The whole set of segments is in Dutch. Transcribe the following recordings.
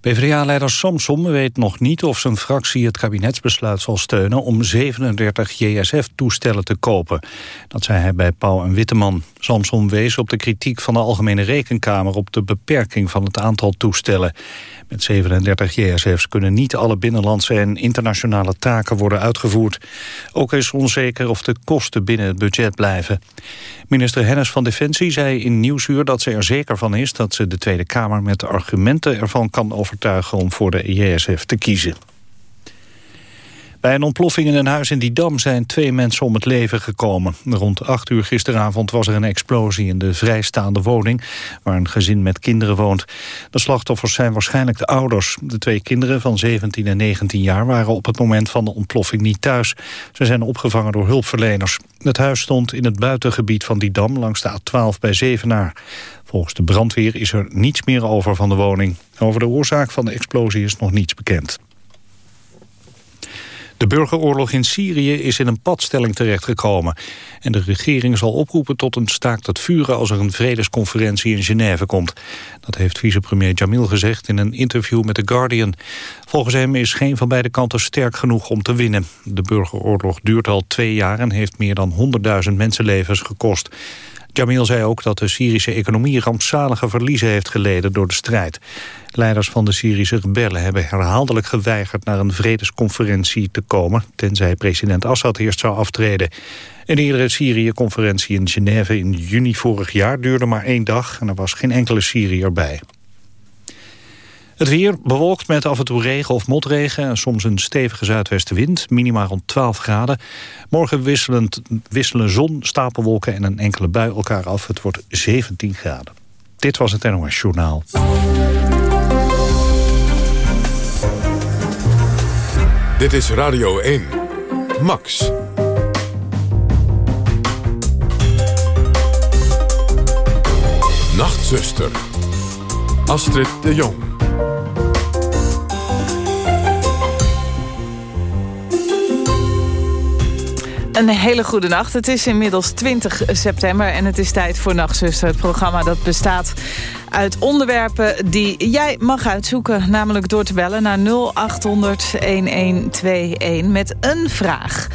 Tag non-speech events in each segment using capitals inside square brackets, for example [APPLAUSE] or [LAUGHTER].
PvdA-leider Samsom weet nog niet of zijn fractie het kabinetsbesluit zal steunen om 37 JSF-toestellen te kopen. Dat zei hij bij Pauw en Witteman. Samsom wees op de kritiek van de Algemene Rekenkamer op de beperking van het aantal toestellen. Met 37 JSF's kunnen niet alle binnenlandse en internationale taken worden uitgevoerd. Ook is onzeker of de kosten binnen het budget blijven. Minister Hennis van Defensie zei in Nieuwsuur dat ze er zeker van is... dat ze de Tweede Kamer met argumenten ervan kan overtuigen om voor de JSF te kiezen. Bij een ontploffing in een huis in Didam zijn twee mensen om het leven gekomen. Rond acht uur gisteravond was er een explosie in de vrijstaande woning... waar een gezin met kinderen woont. De slachtoffers zijn waarschijnlijk de ouders. De twee kinderen van 17 en 19 jaar waren op het moment van de ontploffing niet thuis. Ze zijn opgevangen door hulpverleners. Het huis stond in het buitengebied van Didam langs de A12 bij Zevenaar. Volgens de brandweer is er niets meer over van de woning. Over de oorzaak van de explosie is nog niets bekend. De burgeroorlog in Syrië is in een padstelling terechtgekomen. En de regering zal oproepen tot een staakt het vuren... als er een vredesconferentie in Genève komt. Dat heeft vicepremier Jamil gezegd in een interview met The Guardian. Volgens hem is geen van beide kanten sterk genoeg om te winnen. De burgeroorlog duurt al twee jaar en heeft meer dan 100.000 mensenlevens gekost. Jamil zei ook dat de Syrische economie rampzalige verliezen heeft geleden door de strijd. Leiders van de Syrische rebellen hebben herhaaldelijk geweigerd naar een vredesconferentie te komen, tenzij president Assad eerst zou aftreden. Een eerdere Syrië-conferentie in Genève in juni vorig jaar duurde maar één dag en er was geen enkele Syriër bij. Het weer bewolkt met af en toe regen of motregen... en soms een stevige zuidwestenwind, minimaal rond 12 graden. Morgen wisselend, wisselen zon, stapelwolken en een enkele bui elkaar af. Het wordt 17 graden. Dit was het NOS Journaal. Dit is Radio 1. Max. Nachtzuster. Astrid de Jong. Een hele goede nacht. Het is inmiddels 20 september en het is tijd voor Nachtzuster. Het programma dat bestaat uit onderwerpen die jij mag uitzoeken. Namelijk door te bellen naar 0800-1121 met een vraag.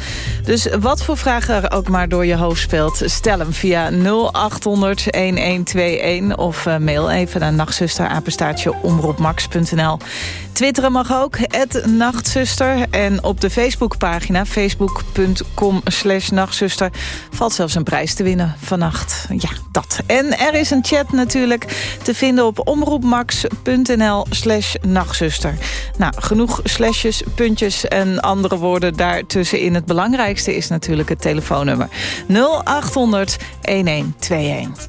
Dus wat voor vraag er ook maar door je hoofd speelt... stel hem via 0800-1121 of uh, mail even naar omroepmax.nl. Twitteren mag ook, het Nachtzuster. En op de Facebookpagina, facebook.com slash nachtzuster... valt zelfs een prijs te winnen vannacht. Ja, dat. En er is een chat natuurlijk te vinden op omroepmax.nl slash nachtzuster. Nou, genoeg slashes, puntjes en andere woorden daartussenin. Het belangrijkste is natuurlijk het telefoonnummer. 0800 1121.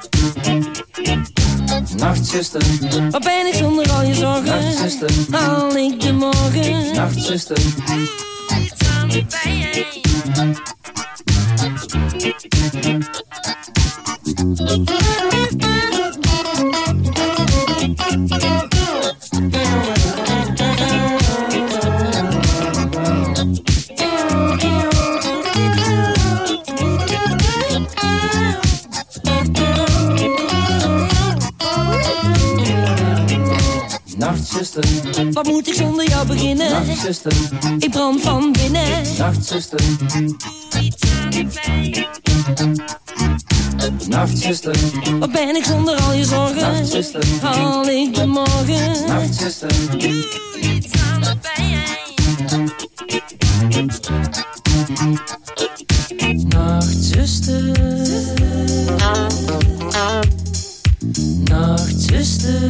Nachtzuster, Wat ben ik zonder al je zorgen? Nachtzuster, haal ik de morgen? Nachtzuster, doe iets aan de Nachtzuster, Wat moet ik zonder jou beginnen? nachtzuster, Ik brand van binnen. nachtzuster, nachtzuster, Wat ben ik zonder al je zorgen? Nachtzuster. Haal ik de morgen? nachtzuster, Nachtzuster, nachtzuster, nachtzuster,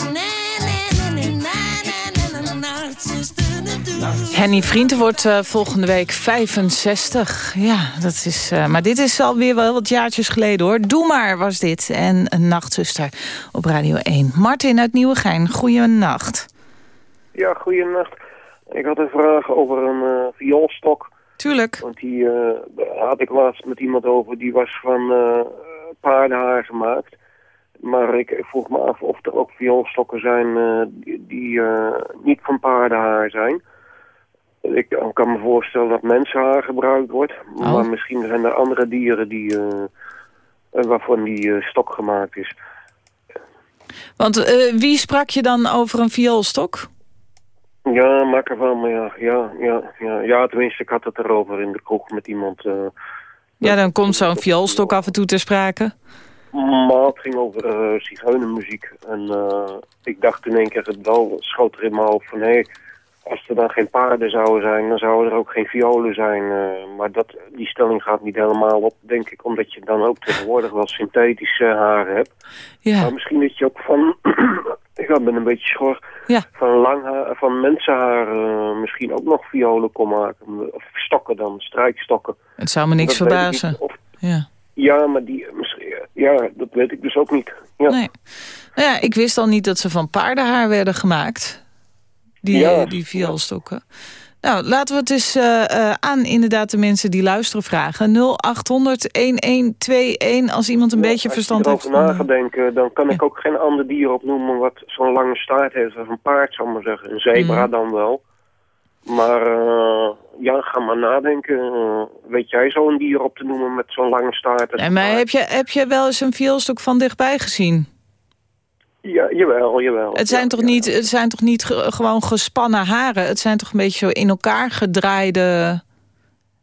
Henny Vrienden wordt eh, volgende week 65. Ja, dat is... eh, maar dit is alweer wel wat jaartjes geleden, hoor. Doe maar, was dit. En een nachtzuster op Radio 1. Martin uit Nieuwegein, goeienacht. Ja, goeienacht. Ik had een vraag over een eh vioolstok. Tuurlijk. Want die had ik laatst met iemand over. Die was van paardenhaar gemaakt. Maar ik, ik vroeg me af of er ook vioolstokken zijn die, die niet van paardenhaar zijn. Ik kan me voorstellen dat mensenhaar gebruikt wordt. Oh. Maar misschien zijn er andere dieren die, eh, eh, waarvan die eh, stok gemaakt is. Want wie sprak je dan over een vioolstok? Ja, maak ervan, maar ja, ja, ja, ja, ja, tenminste, ik had het erover in de kroeg met iemand. Ja, dan komt zo'n vioolstok af en toe ter sprake. maar het ging over eh zigeunermuziek. En ik dacht in één keer het wel, schoot er in mijn hoofd van... hé, als er dan geen paarden zouden zijn, dan zouden er ook geen violen zijn. eh, maar dat, die stelling gaat niet helemaal op, denk ik. Omdat je dan ook tegenwoordig wel synthetische haren hebt. Ja, Maar misschien dat je ook van... [CLEARS THROAT] ik ben een beetje schor. ja. van, lang haar, van mensenhaar eh, misschien ook nog violen kon maken. Of stokken dan, strijkstokken. het zou me niks verbazen. Of, Ja. ja, maar die, misschien- ja, dat weet ik dus ook niet. Ja, Nee. Nou ja, ik wist al niet dat ze van paardenhaar werden gemaakt. Die, Ja. eh, die vioolstokken. Nou, laten we het eens eh, eh, aan inderdaad de mensen die luisteren vragen. 0800-1121 als iemand een beetje verstand heeft. Als je erover van, na eh, gaat denken, dan kan ik ook geen ander dier opnoemen wat zo'n lange staart heeft als een paard, zal ik maar zeggen. Een zebra Mhm. dan wel. Maar eh, ja, ga maar nadenken. Weet jij zo'n dier op te noemen met zo'n lange staart? En maar heb je, heb je wel eens een vioolstok van dichtbij gezien? Ja, jawel, jawel. Het zijn, Ja, toch, ja. niet, het zijn toch niet ge- gewoon gespannen haren? Het zijn toch een beetje zo in elkaar gedraaide...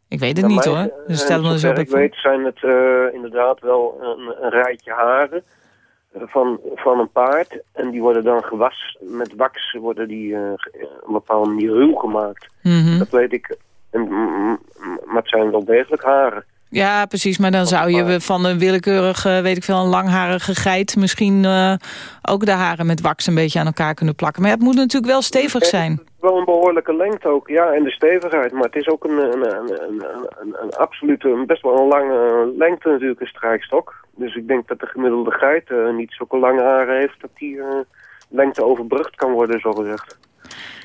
Ik weet het niet mij, hoor. Dus stel me op. ik weet zijn het eh, inderdaad wel een, een rijtje haren eh, van, van een paard. En die worden dan gewas met wax, worden die ge- op een bepaalde manier ruw gemaakt. Mhm. Dat weet ik. En, mm, mm, maar het zijn wel degelijk haren. Ja, precies. Maar dan zou je van een willekeurige, weet ik veel, een langharige geit... misschien eh, ook de haren met wax een beetje aan elkaar kunnen plakken. Maar ja, het moet natuurlijk wel stevig zijn. Wel een behoorlijke lengte ook, ja, en de stevigheid. Maar het is ook een, een, een, een, een, absolute, best wel een lange lengte natuurlijk, een strijkstok. Dus ik denk dat de gemiddelde geit eh, niet zulke lange haren heeft... dat die eh, lengte overbrugd kan worden, zo gezegd.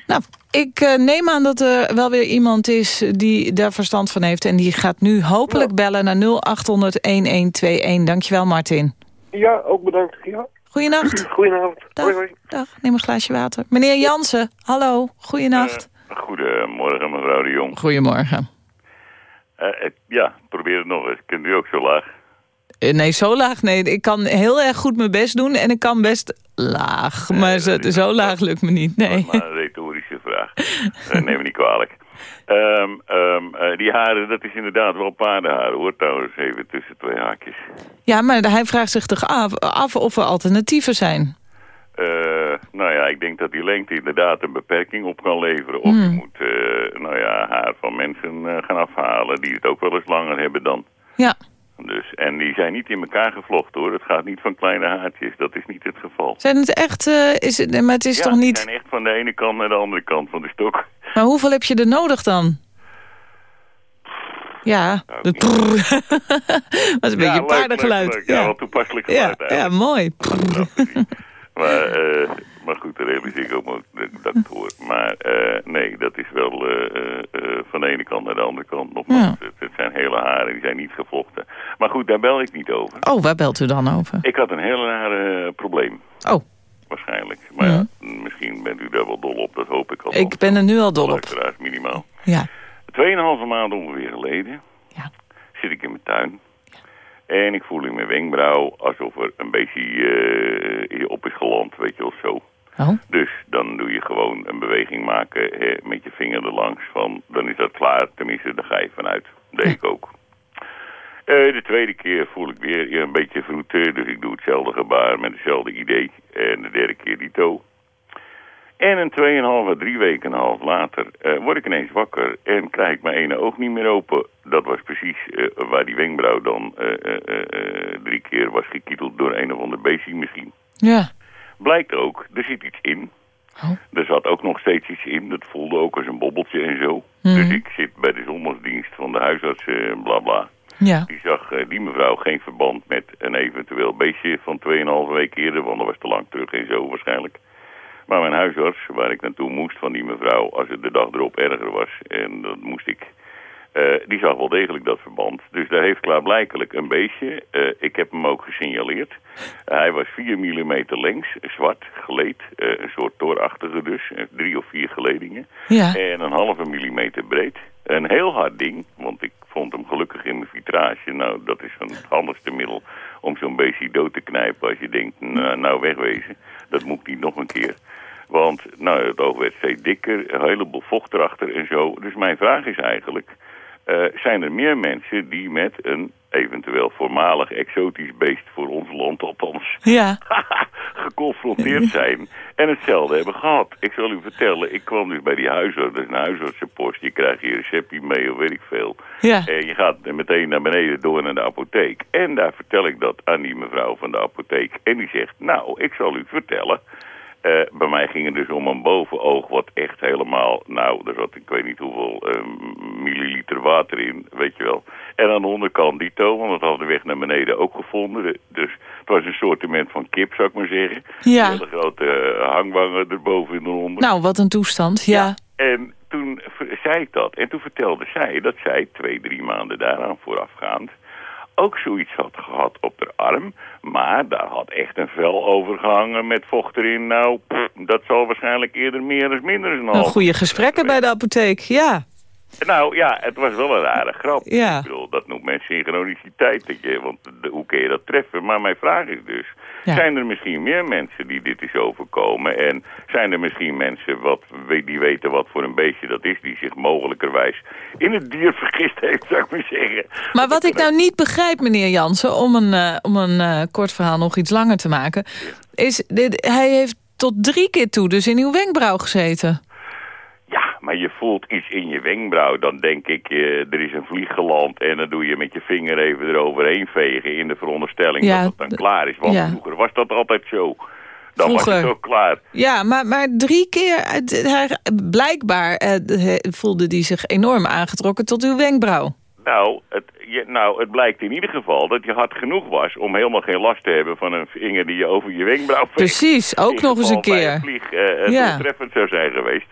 Nou, ik eh, neem aan dat er wel weer iemand is die daar verstand van heeft... en die gaat nu hopelijk bellen naar 0800-1121. Dankjewel, Martin. Ja, ook bedankt. Ja, Goeienacht. [CLEARS THROAT] goedenavond. Dag. Hoi, hoi. Dag, neem een glaasje water. Meneer Jansen, hallo. Goeienacht. Goedemorgen, mevrouw de Jong. Goedemorgen. Eh, ik- ja, probeer het nog eens. Kunt u ook zo laag? Eh, Nee, zo laag. Nee, ik kan heel erg goed mijn best doen en ik kan best laag. Maar zo, zo laag lukt me niet, Dat nee. is maar een retorische vraag. Eh, neem me niet kwalijk. Ehm, ehm, eh, die haren, dat is inderdaad wel paardenharen, hoor. Trouwens, even tussen twee haakjes. Ja, maar hij vraagt zich toch af, af of er alternatieven zijn. Nou ja, ik denk dat die lengte inderdaad een beperking op kan leveren. Of Hmm. je moet, eh, nou ja, haar van mensen gaan afhalen die het ook wel eens langer hebben dan. Ja. Dus, en die zijn niet in elkaar gevlochten hoor. Het gaat niet van kleine haartjes, dat is niet het geval. Zijn het echt... eh, is het, maar het is ja, toch niet... zijn echt van de ene kant naar de andere kant van de stok. Maar hoeveel heb je er nodig dan? Ja, prrr. was [LAUGHS] een beetje ja, paardengeluid. leuk, Ja, wel toepasselijk ja, geluid ja, eigenlijk. mooi. Maar, eh, maar goed, dat realiseer ik ook dat ik hoor. Maar eh, nee, dat is wel eh, eh, van de ene kant naar de andere kant. Nogmaals, Ja. het, het zijn hele haren, die zijn niet gevlochten. Maar goed, daar bel ik niet over. Oh, waar belt u dan over? Ik had een heel raar eh, probleem, Oh, waarschijnlijk. Maar ja, misschien bent u daar wel dol op, dat hoop ik al. ik ben er nu al dol op. Minimaal. Ja. Tweeënhalve maand ongeveer geleden Ja. zit ik in mijn tuin. En ik voel in mijn wenkbrauw alsof er een beetje hier op is geland, weet je wel zo. Oh, Dus dan doe je gewoon een beweging maken met je vinger erlangs van, dan is dat klaar. Tenminste, daar ga je vanuit. Dat deed ik ook. Eh, de tweede keer voel ik weer een beetje vroeten, dus ik doe hetzelfde gebaar met hetzelfde idee. En de derde keer dito. En een 2,5 à 3 weken en een half later eh, word ik ineens wakker en krijg ik mijn ene oog niet meer open. Dat was precies eh, waar die wenkbrauw dan drie keer was gekieteld door een of ander beestje misschien. ja. Blijkt ook, er zit iets in. Oh. Er zat ook nog steeds iets in. Dat voelde ook als een bobbeltje en zo. Mhm. Dus ik zit bij de zondagsdienst van de huisarts, eh, bla bla. Ja. Die zag eh, die mevrouw geen verband met een eventueel beestje van 2,5 weken eerder. Want dat was te lang terug en zo waarschijnlijk. Maar mijn huisarts, waar ik naartoe moest van die mevrouw, als het de dag erop erger was, en dat moest ik, eh, die zag wel degelijk dat verband. Dus daar heeft klaarblijkelijk een beestje. eh, ik heb hem ook gesignaleerd. hij was 4 mm lengst, zwart, geleed, eh, een soort toorachtige dus, drie of vier geledingen. Ja. En een halve millimeter breed. Een heel hard ding, want ik vond hem gelukkig in mijn vitrage. Nou, dat is een het handigste middel om zo'n beestje dood te knijpen als je denkt, nou, nou wegwezen. Dat moet ik niet nog een keer. Want nou, het oog werd steeds dikker, een heleboel vocht erachter en zo. Dus mijn vraag is eigenlijk, eh, zijn er meer mensen die met een eventueel voormalig exotisch beest voor ons land althans Ja. [LAUGHS] geconfronteerd zijn en hetzelfde hebben gehad. Ik zal u vertellen, ik kwam dus bij die huisarts, is een huisartsenpost, je krijgt je receptje mee of weet ik veel. Ja. En je gaat meteen naar beneden door naar de apotheek. En daar vertel ik dat aan die mevrouw van de apotheek. En die zegt, nou, ik zal u vertellen. Eh, bij mij ging het dus om een bovenoog wat echt helemaal... Nou, er zat ik weet niet hoeveel eh, milliliter water in, weet je wel. En aan de onderkant dito, want dat hadden we weg naar beneden ook gevonden. De- Dus het was een soortement van kip, zou ik maar zeggen. Ja. Hele grote eh, hangwangen erboven en eronder. Nou, wat een toestand. Ja. En toen zei ik dat. En toen vertelde zij dat zij twee, drie maanden daaraan voorafgaand ook zoiets had gehad op haar arm. Maar daar had echt een vel over gehangen met vocht erin. Nou, pff, dat zal waarschijnlijk eerder meer dan minder half goede gesprekken bij de apotheek. Ja. Nou ja, het was wel een rare grap. Ja. Ik bedoel, dat noemt men synchroniciteit. Dat je, want de- hoe kun je dat treffen? Maar mijn vraag is dus... Ja. Zijn er misschien meer mensen die dit is overkomen? En zijn er misschien mensen wat, die weten wat voor een beestje dat is... die zich mogelijkerwijs in het dier [LAUGHS] vergist heeft, zou ik maar zeggen. Maar wat ik nou niet begrijp, meneer Jansen... om een, eh, om een eh, kort verhaal nog iets langer te maken... is dit, hij heeft tot drie keer toe dus in uw wenkbrauw gezeten. Ja, maar je voelt iets in je wenkbrauw. Dan denk ik, eh, er is een vlieg geland... en dan doe je met je vinger even eroverheen vegen... in de veronderstelling Ja, dat het dan klaar is. Want ja. vroeger was dat altijd zo. Dan was het ook klaar. Ja, maar, maar drie keer... hij, blijkbaar eh, de- voelde hij zich enorm aangetrokken tot uw wenkbrauw. Nou het, je, nou, het blijkt in ieder geval dat je hard genoeg was... om helemaal geen last te hebben van een vinger die je over je wenkbrauw veegt. Precies, ook nog eens een keer. een vlieg eh Ja. doeltreffend zou zijn geweest.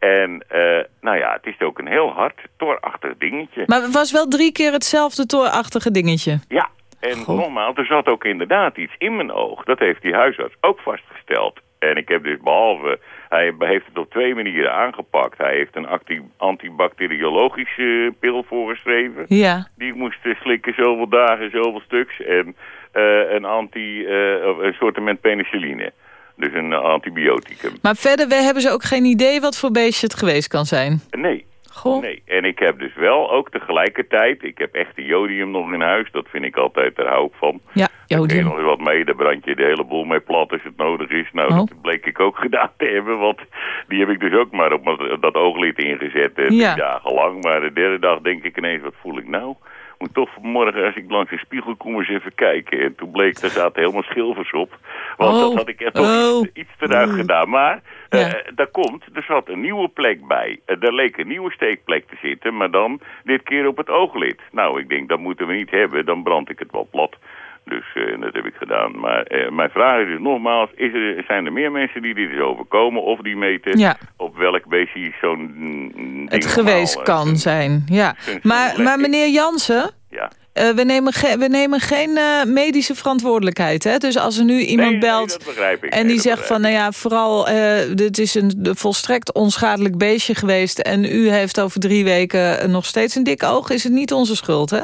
En eh, nou ja, het is ook een heel hard, toorachtig dingetje. Maar het was wel drie keer hetzelfde toorachtige dingetje. Ja, en Goh. nogmaals, er zat ook inderdaad iets in mijn oog. Dat heeft die huisarts ook vastgesteld. En ik heb dus behalve, hij heeft het op twee manieren aangepakt. Hij heeft een antibacteriologische pil voorgeschreven. Ja. Die moest eh, slikken zoveel dagen, zoveel stuks. En eh, een anti, of een penicilline. Dus een eh, antibioticum. Maar verder we hebben ze ook geen idee wat voor beestje het geweest kan zijn. Nee. Goh. Nee, en ik heb dus wel ook tegelijkertijd, ik heb echt jodium nog in huis, dat vind ik altijd, daar hou ik van. Ja, jodium. nog eens wat mee, daar brand je de hele boel mee plat als het nodig is. Nou, Oh. dat bleek ik ook [LAUGHS] gedaan te hebben, want die heb ik dus ook maar op dat ooglid ingezet, eh, Ja. dagen lang. Maar de derde dag denk ik ineens, wat voel ik nou? Moet toch vanmorgen als ik langs de spiegel kom eens even kijken. En toen bleek, daar zaten helemaal schilfers op. Want Oh. dat had ik er toch Oh. iets, te ruig gedaan. Maar eh, Ja. daar komt, er zat een nieuwe plek bij. Eh, er leek een nieuwe steekplek te zitten, maar dan dit keer op het ooglid. Nou, ik denk, dat moeten we niet hebben, dan brand ik het wel plat. Dus eh, dat heb ik gedaan. Maar eh, mijn vraag is dus nogmaals, is er, zijn er meer mensen die dit is overkomen... of die meten Ja. op welk beestje zo'n mm, Het geweest normaal, eh, kan zijn, ja. Maar, maar meneer Jansen, Ja. we, nemen we nemen geen medische verantwoordelijkheid. Hè? Dus als er nu iemand Nee, belt ik. en Nee, die zegt van... nou ja, vooral, dit is een volstrekt onschadelijk beestje geweest... en u heeft over drie weken nog steeds een dik oog... is het niet onze schuld, hè?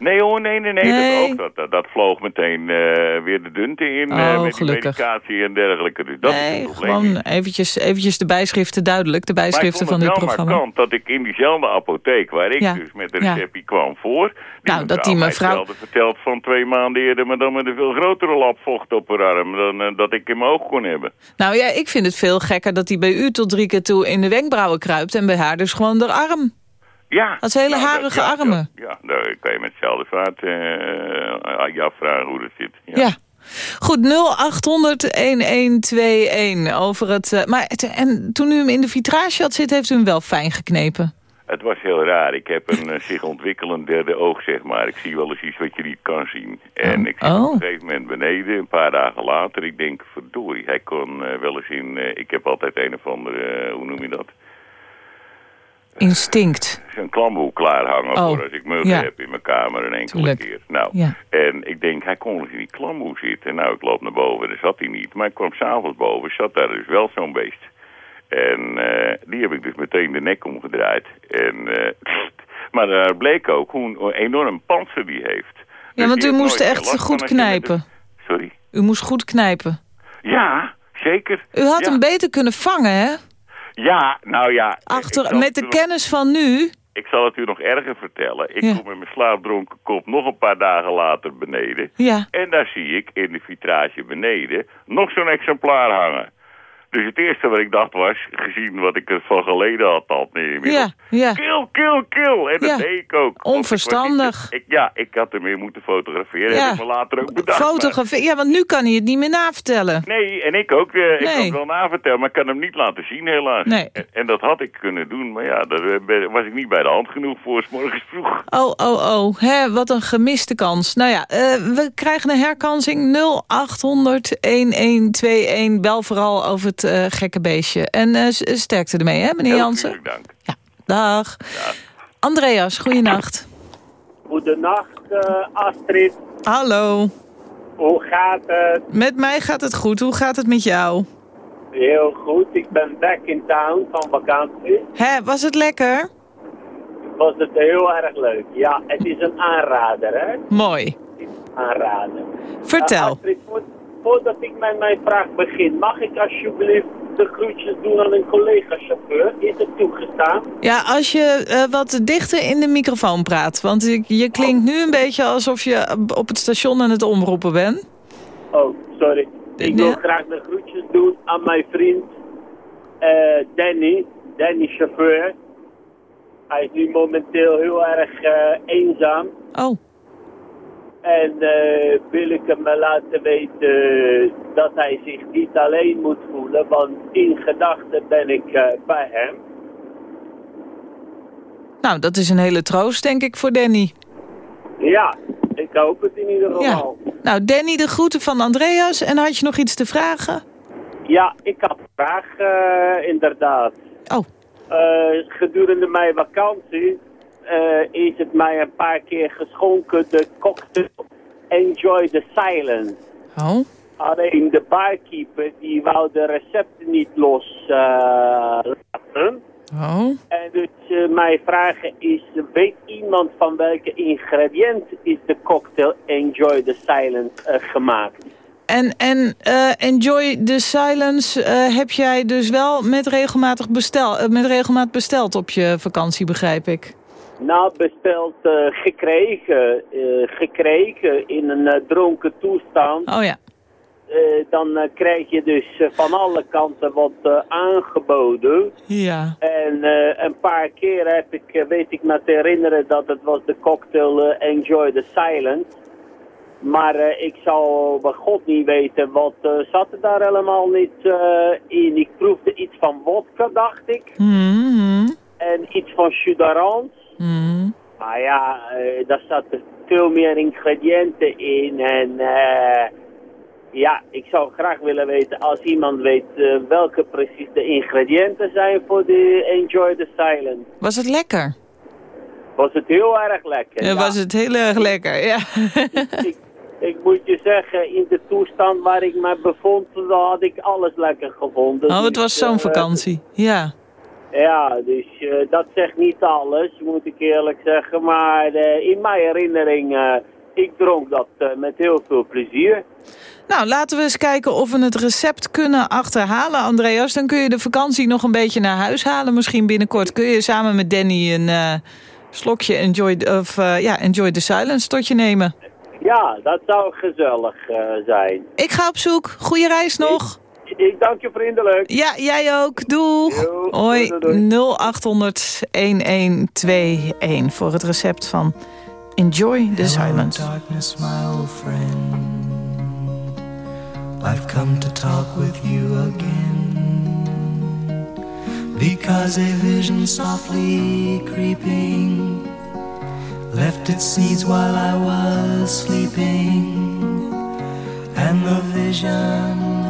Nee hoor, nee, nee, nee. Nee. Dat, ook, dat, dat, dat vloog meteen eh, weer de dunte in Oh, eh, met die medicatie en dergelijke. Dus dat is het probleem. gewoon eventjes, eventjes de bijschriften duidelijk. De Maar bijschriften van dit wel programma. markant dat ik in diezelfde apotheek waar ik Ja. dus met een Ja. receptje kwam voor... Die Nou, dat die mevrouw- verteld van twee maanden eerder... maar dan met een veel grotere lap vocht op haar arm... dan eh, dat ik in mijn oog kon hebben. Nou ja, ik vind het veel gekker dat hij bij u tot drie keer toe in de wenkbrauwen kruipt... en bij haar dus gewoon de arm. Ja. Dat is hele Nou, harige ja, armen. Ja, ja, daar kan je met hetzelfde vaart aan je afvragen hoe dat zit. Ja. Goed, 0800-1121 over het... eh, maar het- en toen u hem in de vitrage had zitten, heeft u hem wel fijn geknepen. Het was heel raar. Ik heb een eh, zich ontwikkelend derde oog, zeg maar. Ik zie wel eens iets wat je niet kan zien. En ik zit Oh. op een gegeven moment beneden, een paar dagen later. Ik denk, verdorie, hij kon wel eens in... ik heb altijd een of andere, hoe noem je dat? Instinct. Zo'n klamboe klaarhangen Oh, voor als ik muggen ja. heb in mijn kamer een enkele Tuurlijk. keer. Nou, Ja. en ik denk, hij kon in die klamboe zitten. Nou, ik loop naar boven, daar zat hij niet. Maar ik kwam s'avonds boven, zat daar dus wel zo'n beest. En eh, die heb ik dus meteen de nek omgedraaid. En, eh, [LAUGHS] maar daar bleek ook hoe een enorm panzer die heeft. Ja, Dus want u moest echt goed knijpen. een- Sorry? U moest goed knijpen. Ja, zeker. U had ja. hem beter kunnen vangen, hè? Ja, nou ja. Achter, met de nog- kennis van nu... Ik zal het u nog erger vertellen. Ik Ja. kom met mijn slaapdronken kop nog een paar dagen later beneden. Ja, En daar zie ik in de vitrage beneden nog zo'n exemplaar hangen. Dus het eerste wat ik dacht was, gezien wat ik er van geleden had, al ja, ja. Kill, kill, kill. En dat Ja. deed ik ook. Ik Onverstandig. ik, ja, ik had er meer moeten fotograferen. Ja. Heb ik me later ook bedacht. Fotografie. Ja, want nu kan hij het niet meer navertellen. Nee, en ik ook. ik Nee. kan het wel navertellen, maar ik kan hem niet laten zien helaas. Nee. En, en dat had ik kunnen doen, maar ja, daar eh, was ik niet bij de hand genoeg voor. 's morgens vroeg. Oh, oh, oh. Hè, wat een gemiste kans. Nou ja, eh, we krijgen een herkansing 0800-1121. Bel vooral over het eh, gekke beestje. En eh, s- sterkte ermee, hè, meneer Heel Jansen? hartelijk dank. Ja, dag. Andreas, goeienacht. Goedenacht, eh, Astrid. Hallo. Hoe gaat het? Met mij gaat het goed. Hoe gaat het met jou? Heel goed. Ik ben back in town van vakantie. Hè, was het lekker? Was het heel erg leuk. Ja, het is een aanrader, hè? Mooi. Aanrader. Vertel. Eh, Astrid, voordat ik met mijn vraag begin, mag ik alsjeblieft de groetjes doen aan een collega-chauffeur? Is het toegestaan? Ja, als je eh, wat dichter in de microfoon praat. Want je, je klinkt nu een beetje alsof je op het station aan het omroepen bent. Oh, sorry. Ik wil Ja. graag de groetjes doen aan mijn vriend eh, Danny. Danny chauffeur. Hij is nu momenteel heel erg eh, eenzaam. Oh, En eh, wil ik hem laten weten dat hij zich niet alleen moet voelen. Want in gedachten ben ik eh, bij hem. nou, dat is een hele troost, denk ik, voor Danny. Ja, ik hoop het in ieder Ja. geval. Nou, Danny, de groeten van Andreas. En had je nog iets te vragen? Ja, ik had een vraag eh, inderdaad. Oh, gedurende mijn vakantie eh, is het mij een paar keer geschonken de cocktail Enjoy the Silence. oh. Alleen de barkeeper die wou de recepten niet los eh. Oh. En dus eh, mijn vraag is, weet iemand van welke ingrediënt is de cocktail Enjoy the Silence gemaakt? En, en Enjoy the Silence heb jij dus wel met regelmatig bestel, met regelmaat besteld op je vakantie, begrijp ik. Nou, besteld, eh, gekregen, eh, gekregen in een eh, dronken toestand. Oh ja. Dan krijg je dus van alle kanten wat aangeboden. Ja. En een paar keer heb ik, weet ik me te herinneren dat het was de cocktail Enjoy the Silence. Maar ik zou bij god niet weten wat zat er daar helemaal niet in. Ik proefde iets van vodka, dacht ik. Mhm. En iets van jus Mhm. Maar ja, eh, daar zaten veel meer ingrediënten in. En eh, ja, ik zou graag willen weten als iemand weet eh, welke precies de ingrediënten zijn voor de Enjoy the Silence. Was het lekker? Was het heel erg lekker. Ja, was het heel erg lekker, ja. ik, ik moet je zeggen, in de toestand waar ik me bevond, had ik alles lekker gevonden. Oh, het Dus, was zo'n eh, vakantie. Ja. Ja, dus eh, dat zegt niet alles, moet ik eerlijk zeggen. Maar eh, in mijn herinnering, eh, ik dronk dat met heel veel plezier. Nou, laten we eens kijken of we het recept kunnen achterhalen, Andreas. Dan kun je de vakantie nog een beetje naar huis halen. Misschien binnenkort kun je samen met Danny een slokje enjoy, of, ja, enjoy the Silence tot je nemen. Ja, dat zou gezellig zijn. Ik ga op zoek. Goeie reis nog. Ik dank je vriendelijk. Ja, jij ook. Doeg. Jo, Hoi. doei, doei, doei. 0800 1121 voor het recept van Enjoy the Silence. darkness, my old friend. I've come to talk with you again. Because a vision softly creeping left its seeds while I was sleeping. And the vision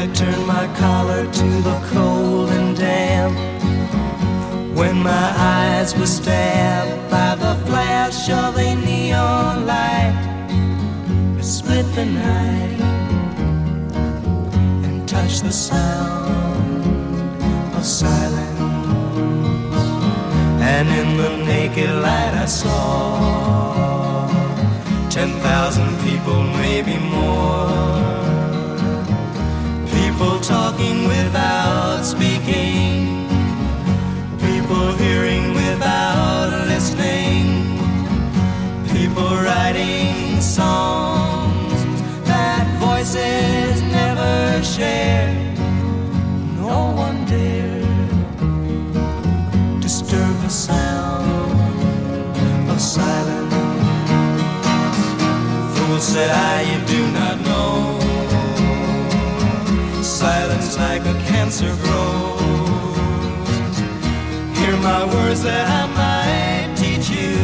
I turned my collar to the cold and damp. When my eyes were stabbed by the flash of a neon light, it split the night and touched the sound of silence. And in the naked light, I saw ten thousand people, maybe more. People talking without speaking people hearing without listening, people writing songs that voices never share. No one dared disturb the sound of silence. Fool said I, cancer grows. Hear my words that I might teach you.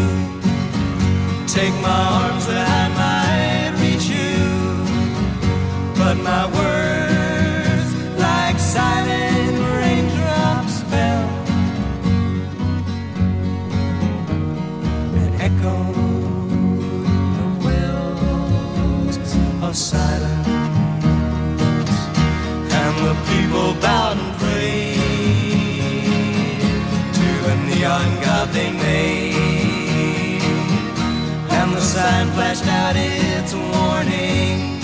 Take my arms that I might reach you. But my words, like silent raindrops, fell and echoed the wells of silence. Flashed its warning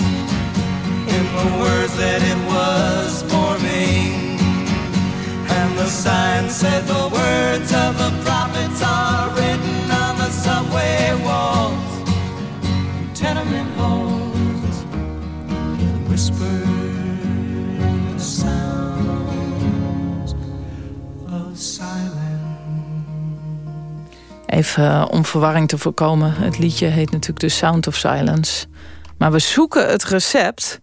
in the words that it was forming. And the sign said the words of the Even eh, om verwarring te voorkomen. Het liedje heet natuurlijk The Sound of Silence. Maar we zoeken het recept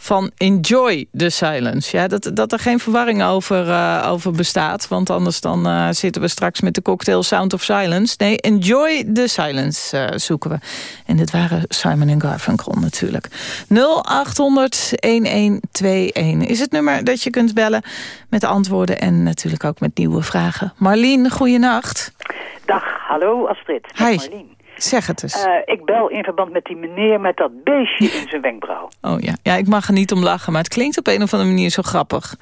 van Enjoy the Silence. Ja, dat, dat er geen verwarring over, uh, over bestaat. Want anders dan uh, zitten we straks met de cocktail Sound of Silence. Nee, Enjoy the Silence uh, zoeken we. En dit waren Simon en Garfunkel natuurlijk. 0800-1121 is het nummer dat je kunt bellen met antwoorden... en natuurlijk ook met nieuwe vragen. Marlien, goeienacht. Dag, hallo Astrid. Hi. Marlien. Zeg het eens. Uh, ik bel in verband met die meneer met dat beestje in zijn wenkbrauw. [LAUGHS] Oh ja. ja, ik mag er niet om lachen, maar het klinkt op een of andere manier zo grappig.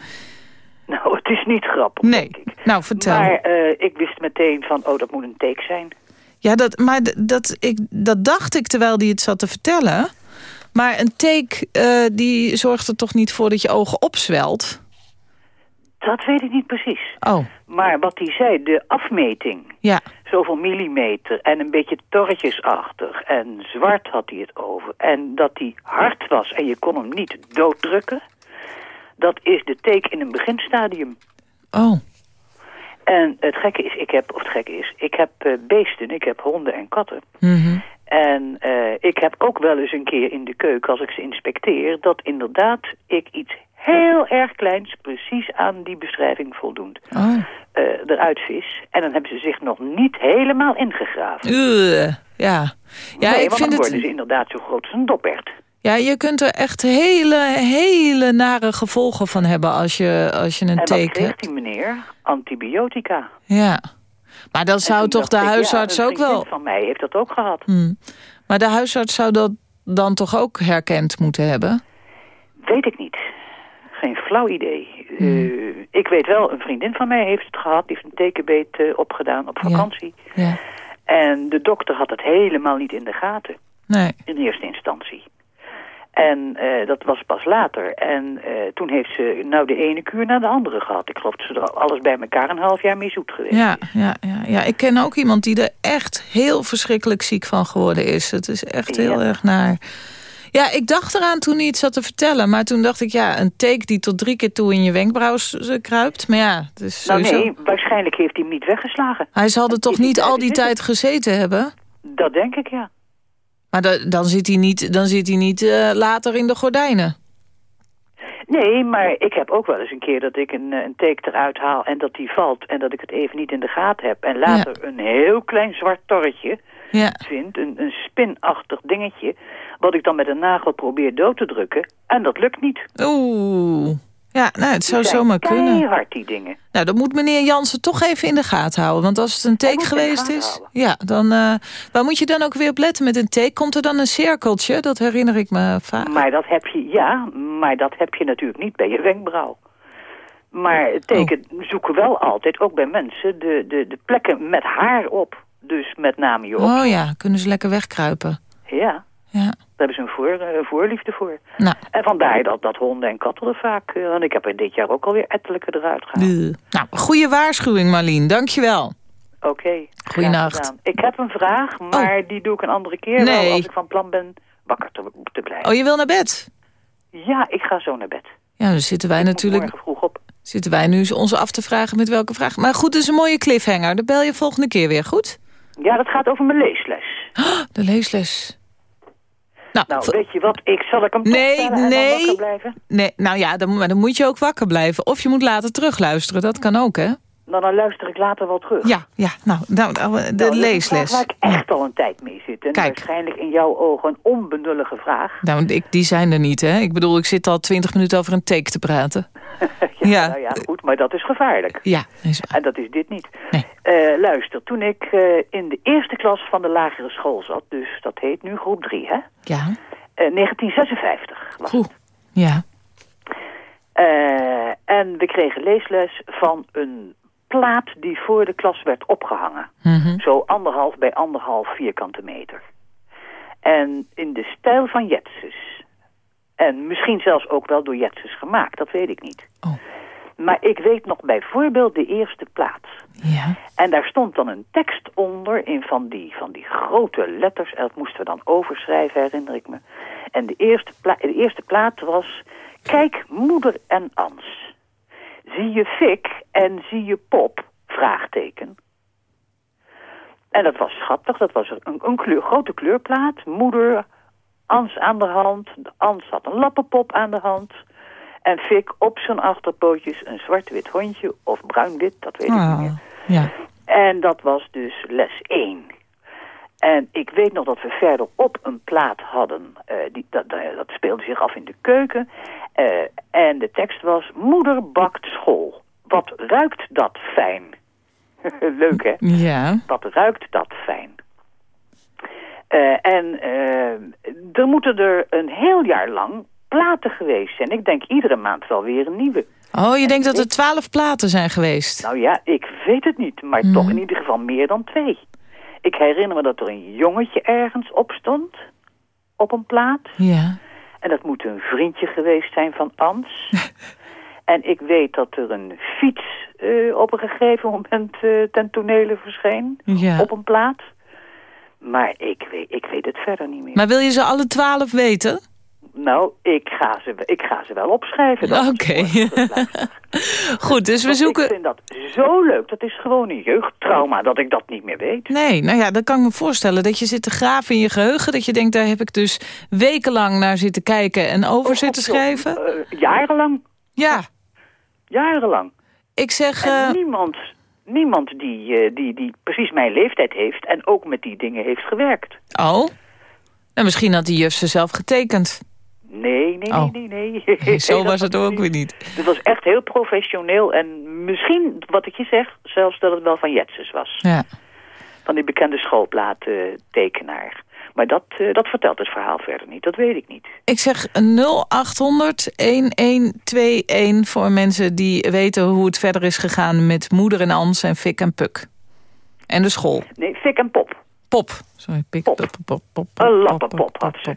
Nou, het is niet grappig, nee. denk ik. Nou, vertel. Maar uh, ik wist meteen van, oh, dat moet een take zijn. Ja, dat, maar dat, ik, dat dacht ik terwijl hij het zat te vertellen. Maar een take, uh, die zorgt er toch niet voor dat je ogen opzwelt? Dat weet ik niet precies. Oh. Maar wat hij zei, de afmeting. Ja. Zoveel millimeter en een beetje torretjesachtig. En zwart had hij het over. En dat hij hard was en je kon hem niet dooddrukken. Dat is de take in een beginstadium. Oh. En het gekke is, ik heb, of het gekke is, ik heb uh, beesten, ik heb honden en katten. Mm -hmm. En uh, ik heb ook wel eens een keer in de keuken, als ik ze inspecteer, dat inderdaad ik iets heel erg kleins precies aan die beschrijving voldoend oh. uh, eruit vis. En dan hebben ze zich nog niet helemaal ingegraven. Uh, ja. ja, nee, ik vind dan het... worden ze inderdaad zo groot als een doppert. Ja, je kunt er echt hele, hele nare gevolgen van hebben als je, als je een en teken wat kreeg hebt. die meneer? Antibiotica. Ja. Maar dan zou toch de ik, huisarts ja, ook wel... van mij heeft dat ook gehad. Hmm. Maar de huisarts zou dat dan toch ook herkend moeten hebben? Weet ik niet. Geen flauw idee. Hmm. Uh, ik weet wel, een vriendin van mij heeft het gehad. Die heeft een tekenbeet uh, opgedaan op vakantie. Ja. ja. En de dokter had het helemaal niet in de gaten. Nee. In eerste instantie. En uh, dat was pas later. En uh, toen heeft ze nou de ene kuur na de andere gehad. Ik geloof dat ze er alles bij elkaar een half jaar mee zoet geweest ja, ja, ja, ja, ik ken ook iemand die er echt heel verschrikkelijk ziek van geworden is. Het is echt heel erg naar... Ja, ik dacht eraan toen hij iets zat te vertellen. Maar toen dacht ik, ja, een take die tot drie keer toe in je wenkbrauw kruipt. Maar ja, het is nou sowieso... nee, waarschijnlijk heeft hij hem niet weggeslagen. Hij zal er toch niet al die tijd gezeten hebben? Dat denk ik, ja. Maar da dan zit hij niet, dan zit hij niet uh, later in de gordijnen. Nee, maar ik heb ook wel eens een keer dat ik een, een take eruit haal en dat die valt en dat ik het even niet in de gaten heb. En later Ja. een heel klein zwart torretje Ja, vind, een, een spinachtig dingetje, wat ik dan met een nagel probeer dood te drukken. En dat lukt niet. oeh. Ja, nou, het zou zomaar kunnen. keihard, die dingen. Nou, dan moet meneer Jansen toch even in de gaten houden. Want als het een take geweest is... houden. Ja, dan... Uh, waar moet je dan ook weer op letten met een take? Komt er dan een cirkeltje? Dat herinner ik me vaak. Maar dat heb je, ja, maar dat heb je natuurlijk niet bij je wenkbrauw. Maar het teken zoeken wel altijd, ook bij mensen, de, de, de plekken met haar op. Dus met name je op. Oh ja, kunnen ze lekker wegkruipen. Ja, Ja, daar hebben ze een voor, uh, voorliefde voor. nou... En vandaar dat, dat honden en katten er vaak... Uh, en ik heb er dit jaar ook alweer ettelijke eruit gehaald. Nou, goede waarschuwing Marlien, dankjewel. Oké. Okay, Goeienacht. Ik heb een vraag, maar oh. die doe ik een andere keer nee. wel als ik van plan ben wakker te, te blijven. Oh, je wil naar bed? Ja, ik ga zo naar bed. Ja, dan zitten wij ik natuurlijk... vroeg op. Zitten wij nu ons af te vragen met welke vraag. Maar goed, het is een mooie cliffhanger. Dan bel je volgende keer weer, goed? Ja, dat gaat over mijn leesles. Oh, [GASPS] de leesles. Nou, nou weet je wat, ik zal ik hem nee, toch en nee, wakker blijven? Nee, nou ja, dan, maar dan moet je ook wakker blijven. Of je moet later terugluisteren, dat kan ook, hè? Nou, dan luister ik later wel terug. Ja, ja, nou, nou de nou, leesles. Waar ik echt al een tijd mee zit. En Kijk. waarschijnlijk in jouw ogen een onbenullige vraag. Nou, ik, die zijn er niet, hè? Ik bedoel, ik zit al twintig minuten over een take te praten. [LAUGHS] ja, Ja. Nou ja, goed, maar dat is gevaarlijk. Ja, is. En dat is dit niet. Nee. Uh, luister, toen ik uh, in de eerste klas van de lagere school zat... dus dat heet nu groep 3, hè? Ja. Uh, 1956 was Oeh. Ja. En we kregen leesles van een plaat die voor de klas werd opgehangen. Mm -hmm. Zo anderhalf bij anderhalf vierkante meter. En in de stijl van Jetsus. En misschien zelfs ook wel door Jetsus gemaakt, dat weet ik niet. Oh. Maar ik weet nog bijvoorbeeld de eerste plaat. Ja. En daar stond dan een tekst onder in van die, van die grote letters. En dat moesten we dan overschrijven, herinner ik me. En de eerste, de eerste plaat was... Kijk, moeder en Ans. Zie je Fik en zie je Pop? Vraagteken. En dat was schattig. Dat was een, een kleur, grote kleurplaat. Moeder, Ans aan de hand. Ans had een lappenpop aan de hand. En Fik op zijn achterpootjes een zwart-wit hondje. Of bruin-wit, dat weet ik niet Ah, meer. ja. En dat was dus les 1. En ik weet nog dat we verderop een plaat hadden. eh, die, dat, dat dat speelde zich af in de keuken. Eh, en de tekst was... Moeder bakt school. Wat ruikt dat fijn. [LAUGHS] Leuk, hè? Ja. Wat ruikt dat fijn. Eh, en eh, er moeten er een heel jaar lang platen geweest zijn. Ik denk iedere maand wel weer een nieuwe. Oh, je denkt dat er twaalf platen zijn geweest? Nou ja, ik weet het niet, maar Mhm. toch in ieder geval meer dan twee. Ik herinner me dat er een jongetje ergens op stond, op een plaat. Ja. En dat moet een vriendje geweest zijn van Ans. [LAUGHS] en ik weet dat er een fiets eh, op een gegeven moment eh, ten tonele verscheen, Ja. op een plaat. Maar ik weet, ik weet het verder niet meer. Maar wil je ze alle twaalf weten? Nou, ik ga ze, ik ga ze wel opschrijven. dan. Oké. [LAUGHS] Goed, dus we Want zoeken... Ik vind dat zo leuk. Dat is gewoon een jeugdtrauma dat ik dat niet meer weet. Nee, nou ja, dan kan ik me voorstellen dat je zit te graven in je geheugen. Dat je denkt, daar heb ik dus wekenlang naar zitten kijken en over zitten schrijven. Eh, jarenlang. Ja, Jarenlang. ik zeg... Eh, niemand, niemand die, eh, die, die precies mijn leeftijd heeft en ook met die dingen heeft gewerkt. oh, en misschien had die juf ze zelf getekend. Nee, nee, Oh. nee, nee. [LAUGHS] nee. Zo was het ook weer niet. Het was echt heel professioneel en misschien, wat ik je zeg, zelfs dat het wel van Jetsus was. Ja. Van die bekende schoolplaattekenaar. Maar dat, eh, dat vertelt het verhaal verder niet, dat weet ik niet. Ik zeg 0800 1121 voor mensen die weten hoe het verder is gegaan met moeder en Ans en Fik en Puk. En de school. Nee, Fik en Pop. Pop. Sorry, pik, Pop. pop, pop, pop, Een pop, lappenpop pop, had ze.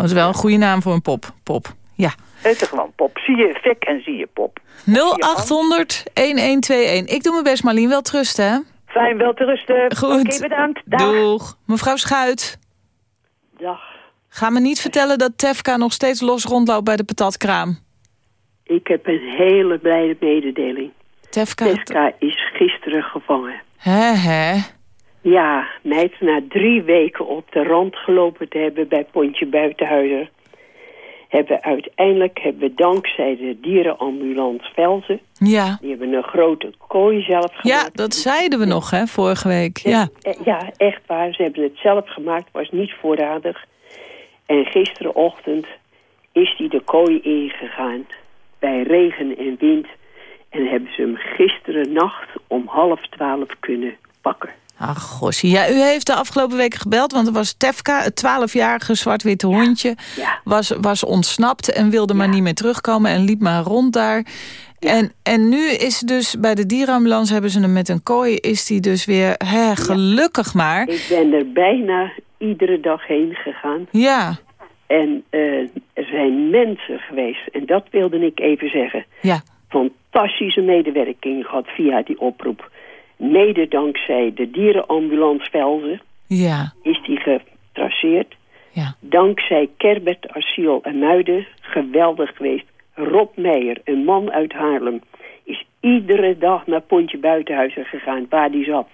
Dat is wel een goede naam voor een pop. Pop. Ja. Het is gewoon Pop. Zie je Fik en zie je Pop. 0800 1121. Ik doe mijn best, Marlien. Wel trusten, hè? Fijn, wel te rusten. Goed. Oké, bedankt. Dag. Doeg. Mevrouw Schuit. Dag. Ga me niet vertellen dat Tefka nog steeds los rondloopt bij de patatkraam. Ik heb een hele blijde mededeling. Tefka. Teska is gisteren gevangen. Hè, hè. Ja, meid, na drie weken op de rand gelopen te hebben bij Pontje Buitenhuizen... hebben we uiteindelijk, hebben dankzij de dierenambulance Velzen... Ja. die hebben een grote kooi zelf gemaakt. Ja, dat zeiden we nog, hè, vorige week. Ja. Eh, Ja, echt waar. Ze hebben het zelf gemaakt. was niet voorradig. En gisterenochtend is hij de kooi ingegaan. Bij regen en wind. En hebben ze hem gisteren nacht om half twaalf kunnen pakken. Ach, gossie. Ja, u heeft de afgelopen weken gebeld, want er was Tefka, het 12-jarige zwart-witte hondje, Ja. was, was ontsnapt en wilde maar niet meer terugkomen en liep maar rond daar. En, en nu is dus bij de dierenambulance hebben ze hem met een kooi, is hij dus weer, hè, gelukkig maar. Ik ben er bijna iedere dag heen gegaan. Ja, En eh, er zijn mensen geweest. En dat wilde ik even zeggen. ja, fantastische medewerking gehad via die oproep. Mede dankzij de dierenambulance Velzen ja, is die getraceerd. ja. Dankzij Kerbert Asiel en Muiden, geweldig geweest. Rob Meijer, een man uit Haarlem, is iedere dag naar Pontje Buitenhuizen gegaan, waar die zat.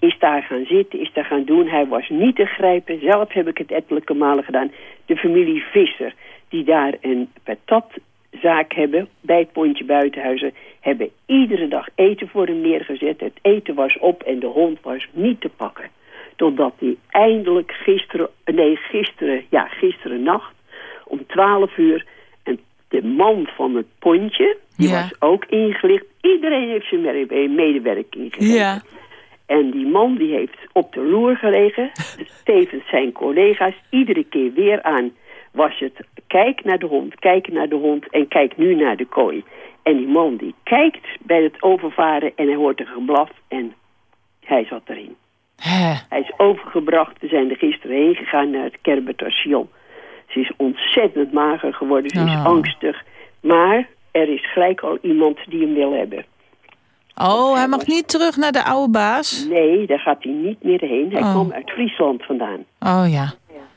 Is daar gaan zitten, is daar gaan doen. Hij was niet te grijpen. Zelf heb ik het ettelijke malen gedaan. De familie Visser, die daar een patatzaak hebben bij Pontje Buitenhuizen, hebben iedere dag eten voor hem neergezet. Het eten was op en de hond was niet te pakken. Totdat hij eindelijk gisteren, nee gisteren, ja gisteren nacht om 12 uur en de man van het pontje, die Ja. was ook ingelicht. Iedereen heeft zijn mere- medewerking gegeven. Ja, En die man die heeft op de loer gelegen, [LAUGHS] tevens zijn collega's, iedere keer weer aan was het kijk naar de hond, kijk naar de hond en kijk nu naar de kooi. En die man die kijkt bij het overvaren en hij hoort een geblaf en hij zat erin. Hij is overgebracht. We zijn er gisteren heen gegaan naar het Kerbetation. Ze is ontzettend mager geworden. Ze is Oh. angstig. Maar er is gelijk al iemand die hem wil hebben. Oh, hij mag niet terug naar de oude baas? Nee, daar gaat hij niet meer heen. Hij Oh. kwam uit Friesland vandaan. Oh ja.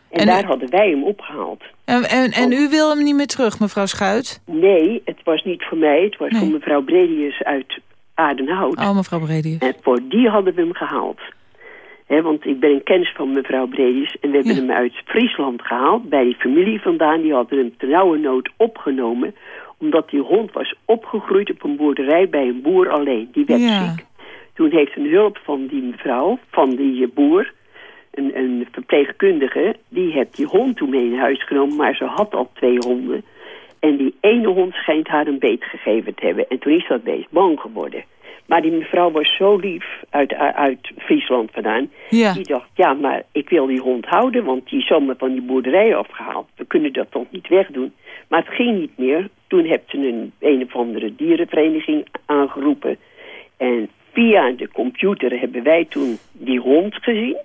En, En daar hadden wij hem opgehaald. En, en, en u wil hem niet meer terug, mevrouw Schuit? Nee, het was niet voor mij. Het was Nee. voor mevrouw Bredius uit Aardenhout. Oh, mevrouw Bredius. En voor die hadden we hem gehaald. Want ik ben een kennis van mevrouw Bredis en we hebben hem uit Friesland gehaald. Bij die familie vandaan, die hadden hem ter nood opgenomen. Omdat die hond was opgegroeid op een boerderij bij een boer alleen. Die werd Ja. ziek. Toen heeft een hulp van die mevrouw, van die boer, een, een verpleegkundige, die heeft die hond toen mee naar huis genomen, maar ze had al twee honden. En die ene hond schijnt haar een beet gegeven te hebben. En toen is dat beest bang geworden. Maar die mevrouw was zo lief uit, uit Friesland vandaan. Ja. Die dacht, ja, maar ik wil die hond houden, want die is zomaar van die boerderij afgehaald. We kunnen dat toch niet wegdoen. Maar het ging niet meer. Toen heeft ze een, een of andere dierenvereniging aangeroepen. En via de computer hebben wij toen die hond gezien.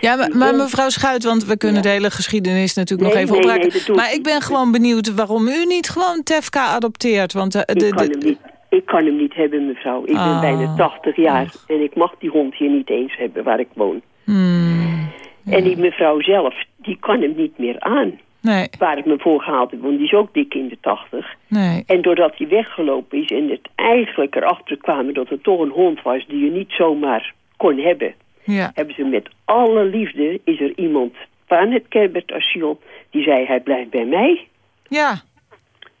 Ja, maar, maar mevrouw Schuit, want we kunnen de hele geschiedenis natuurlijk nog even nee, opraken. nee, maar ik ben gewoon benieuwd waarom u niet gewoon Tefka adopteert. Want eh, de, ik, kan hem niet, ik kan hem niet hebben, mevrouw. Ik ben Ah. bijna 80 jaar. En ik mag die hond hier niet eens hebben waar ik woon. Hmm, En die mevrouw zelf, die kan hem niet meer aan. nee, Waar ik me voor gehaald heb, want die is ook dik in de 80. nee. En doordat hij weggelopen is en het eigenlijk erachter kwamen dat het toch een hond was die je niet zomaar kon hebben, Ja. hebben ze met alle liefde, is er iemand van het Kerbert asiel die zei hij blijft bij mij. Ja,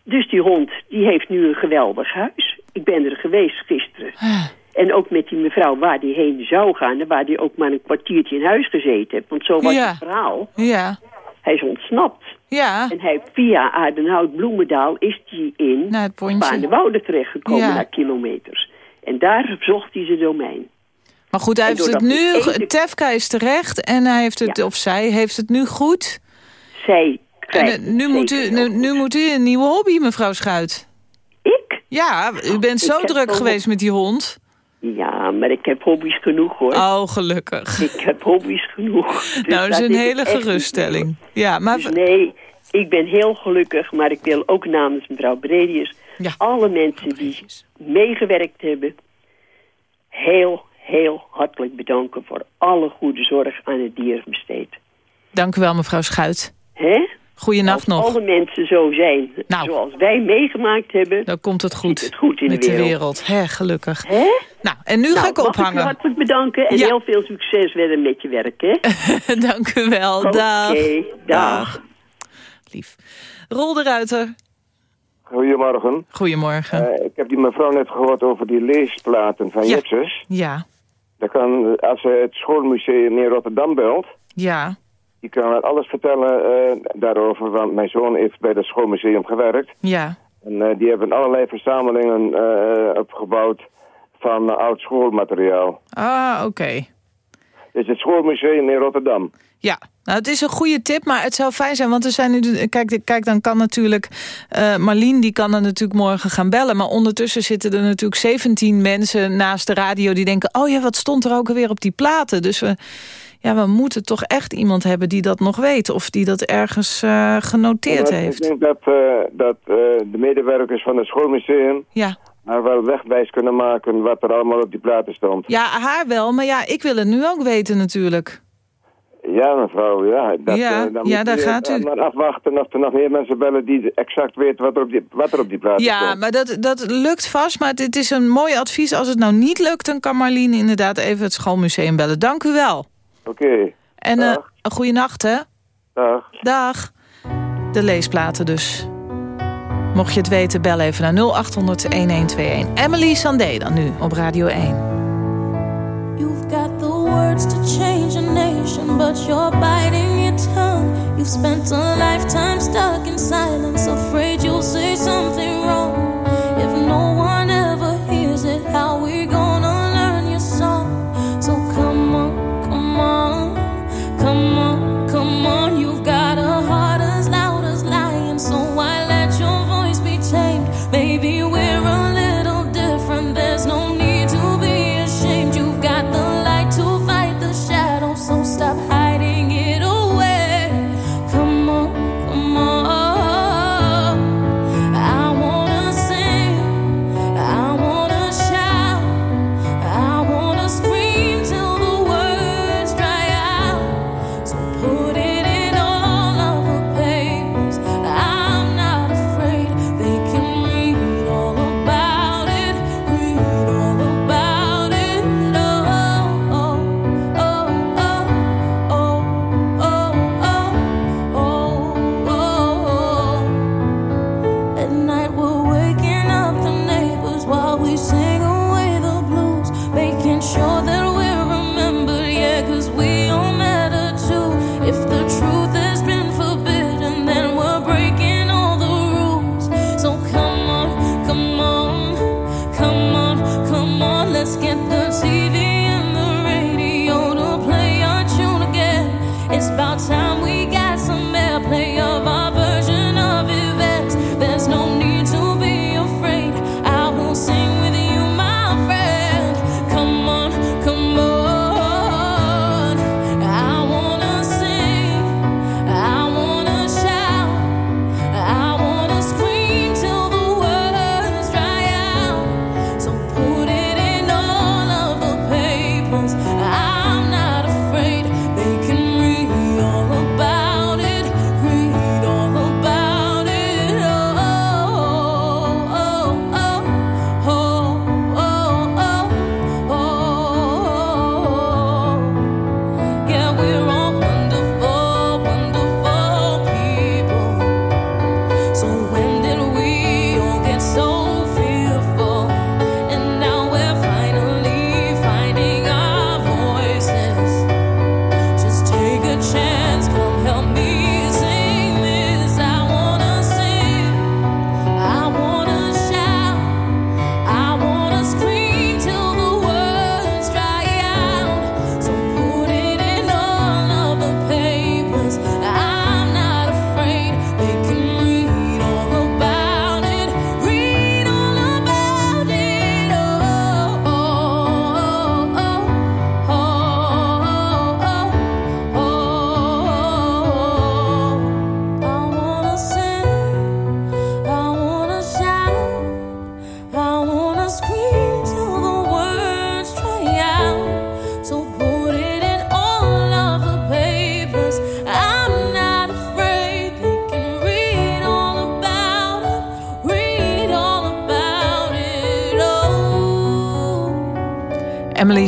Dus die hond, die heeft nu een geweldig huis. Ik ben er geweest gisteren. Ah. En ook met die mevrouw waar die heen zou gaan... en waar die ook maar een kwartiertje in huis gezeten heeft. Want zo was Ja. het verhaal. ja, Hij is ontsnapt. ja. En hij via Aardenhout-Bloemendaal is hij in Naar het pontje. Terechtgekomen Ja. na kilometers. En daar zocht hij zijn domein. Maar goed, hij heeft het nu... ene- Tefka is terecht en hij heeft het, Ja. of zij heeft het nu goed. Zij En krijgt eh, nu, moet u, nu, moet u een nieuwe hobby, mevrouw Schuit. Ik? Ja, u bent Ik zo druk geweest met die hond. Ja, maar ik heb hobby's genoeg hoor. Oh, gelukkig. Ik heb hobby's genoeg. [LAUGHS] Dus nou, dat is een hele geruststelling. Ja, maar... Dus nee, ik ben heel gelukkig, maar ik wil ook namens mevrouw Bredius... Ja. alle mensen die meegewerkt hebben... heel, heel hartelijk bedanken voor alle goede zorg aan het dier besteed. Dank u wel, mevrouw Schuit. Hè? Goeienacht Als nog. alle mensen zo zijn Nou. zoals wij meegemaakt hebben... Dan komt het goed. Het goed in de met de wereld. wereld. Hè, gelukkig. Hè? Nou, en nu ga Nou, ik mag ophangen. ik u hartelijk bedanken en Ja. heel veel succes verder met je werk, hè? [LAUGHS] Dank u wel. Oké, Dag. dag. Lief. Rol de Ruiter. Goedemorgen. Goedemorgen. Eh, ik heb die mevrouw net gehoord over die leesplaten van Ja. Jepses. Ja, Dan kan, als ze het schoolmuseum in Rotterdam belt, ja, die kan alles vertellen eh, daarover. Want mijn zoon heeft bij dat schoolmuseum gewerkt. ja. En eh, die hebben allerlei verzamelingen eh, opgebouwd van eh, oud schoolmateriaal. Ah, oké. Dus het schoolmuseum in Rotterdam. Ja, nou, het is een goede tip, maar het zou fijn zijn... want er zijn nu... Kijk, kijk dan kan natuurlijk... eh Marlien die kan dan natuurlijk morgen gaan bellen... maar ondertussen zitten er natuurlijk 17 mensen naast de radio... die denken, oh ja, wat stond er ook alweer op die platen? Dus we, ja, we moeten toch echt iemand hebben die dat nog weet... of die dat ergens eh, genoteerd heeft. Ik denk dat, eh, dat de medewerkers van het schoolmuseum... Ja. haar wel wegwijs kunnen maken wat er allemaal op die platen stond. ja, haar wel, maar ja, ik wil het nu ook weten natuurlijk. Ja, mevrouw, ja. Dat, Ja, eh, dan ja, moet daar gaat u. Maar afwachten of er nog meer mensen bellen die exact weten wat er op die, wat er op die plaat Ja, maar dat, dat lukt vast. Maar het is een mooi advies. Als het nou niet lukt, dan kan Marlien inderdaad even het schoolmuseum bellen. Dank u wel. Oké, En eh, een goede nacht, hè? dag. Dag. De leesplaten dus. Mocht je het weten, bel even naar 0800-1121. Emily Sandé dan nu op Radio 1. Words to change a nation, but you're biting your tongue. You've spent a lifetime stuck in silence, afraid you'll say something wrong.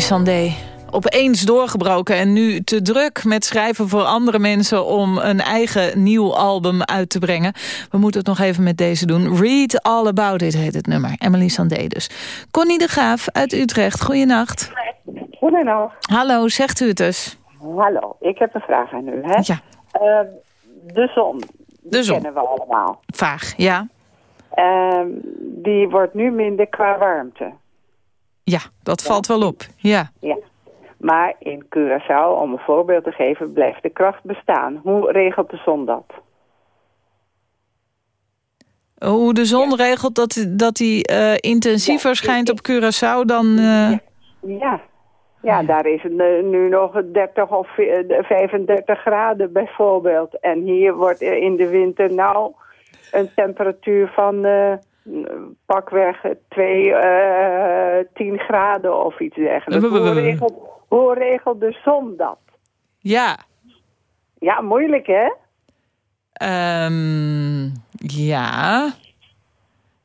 Sandé opeens doorgebroken en nu te druk met schrijven voor andere mensen om een eigen nieuw album uit te brengen. We moeten het nog even met deze doen. Read All About It heet het nummer. Emily Sandé dus. Connie de Graaf uit Utrecht, goeienacht. Goedenacht. Hallo, zegt u het eens. Hallo, ik heb een vraag aan u. Hè? Ja. Ehm, de zon. Die De zon. kennen we allemaal. Vaag, ja. Ehm, die wordt nu minder qua warmte. Ja, dat valt wel op. Ja. Ja. Maar in Curaçao, om een voorbeeld te geven, blijft de kracht bestaan. Hoe regelt de zon dat? Hoe de zon regelt dat, dat die eh, intensiever schijnt op Curaçao dan... eh, Ja. Ja, daar is het nu- nog 30 of ve- eh, 35 graden bijvoorbeeld. En hier wordt in de winter nou een temperatuur van pakweg 2, eh 10 graden of iets dergelijks. Hoe regelt, hoe regelt de zon dat? Ja. Ja, moeilijk hè? Ehm, ja.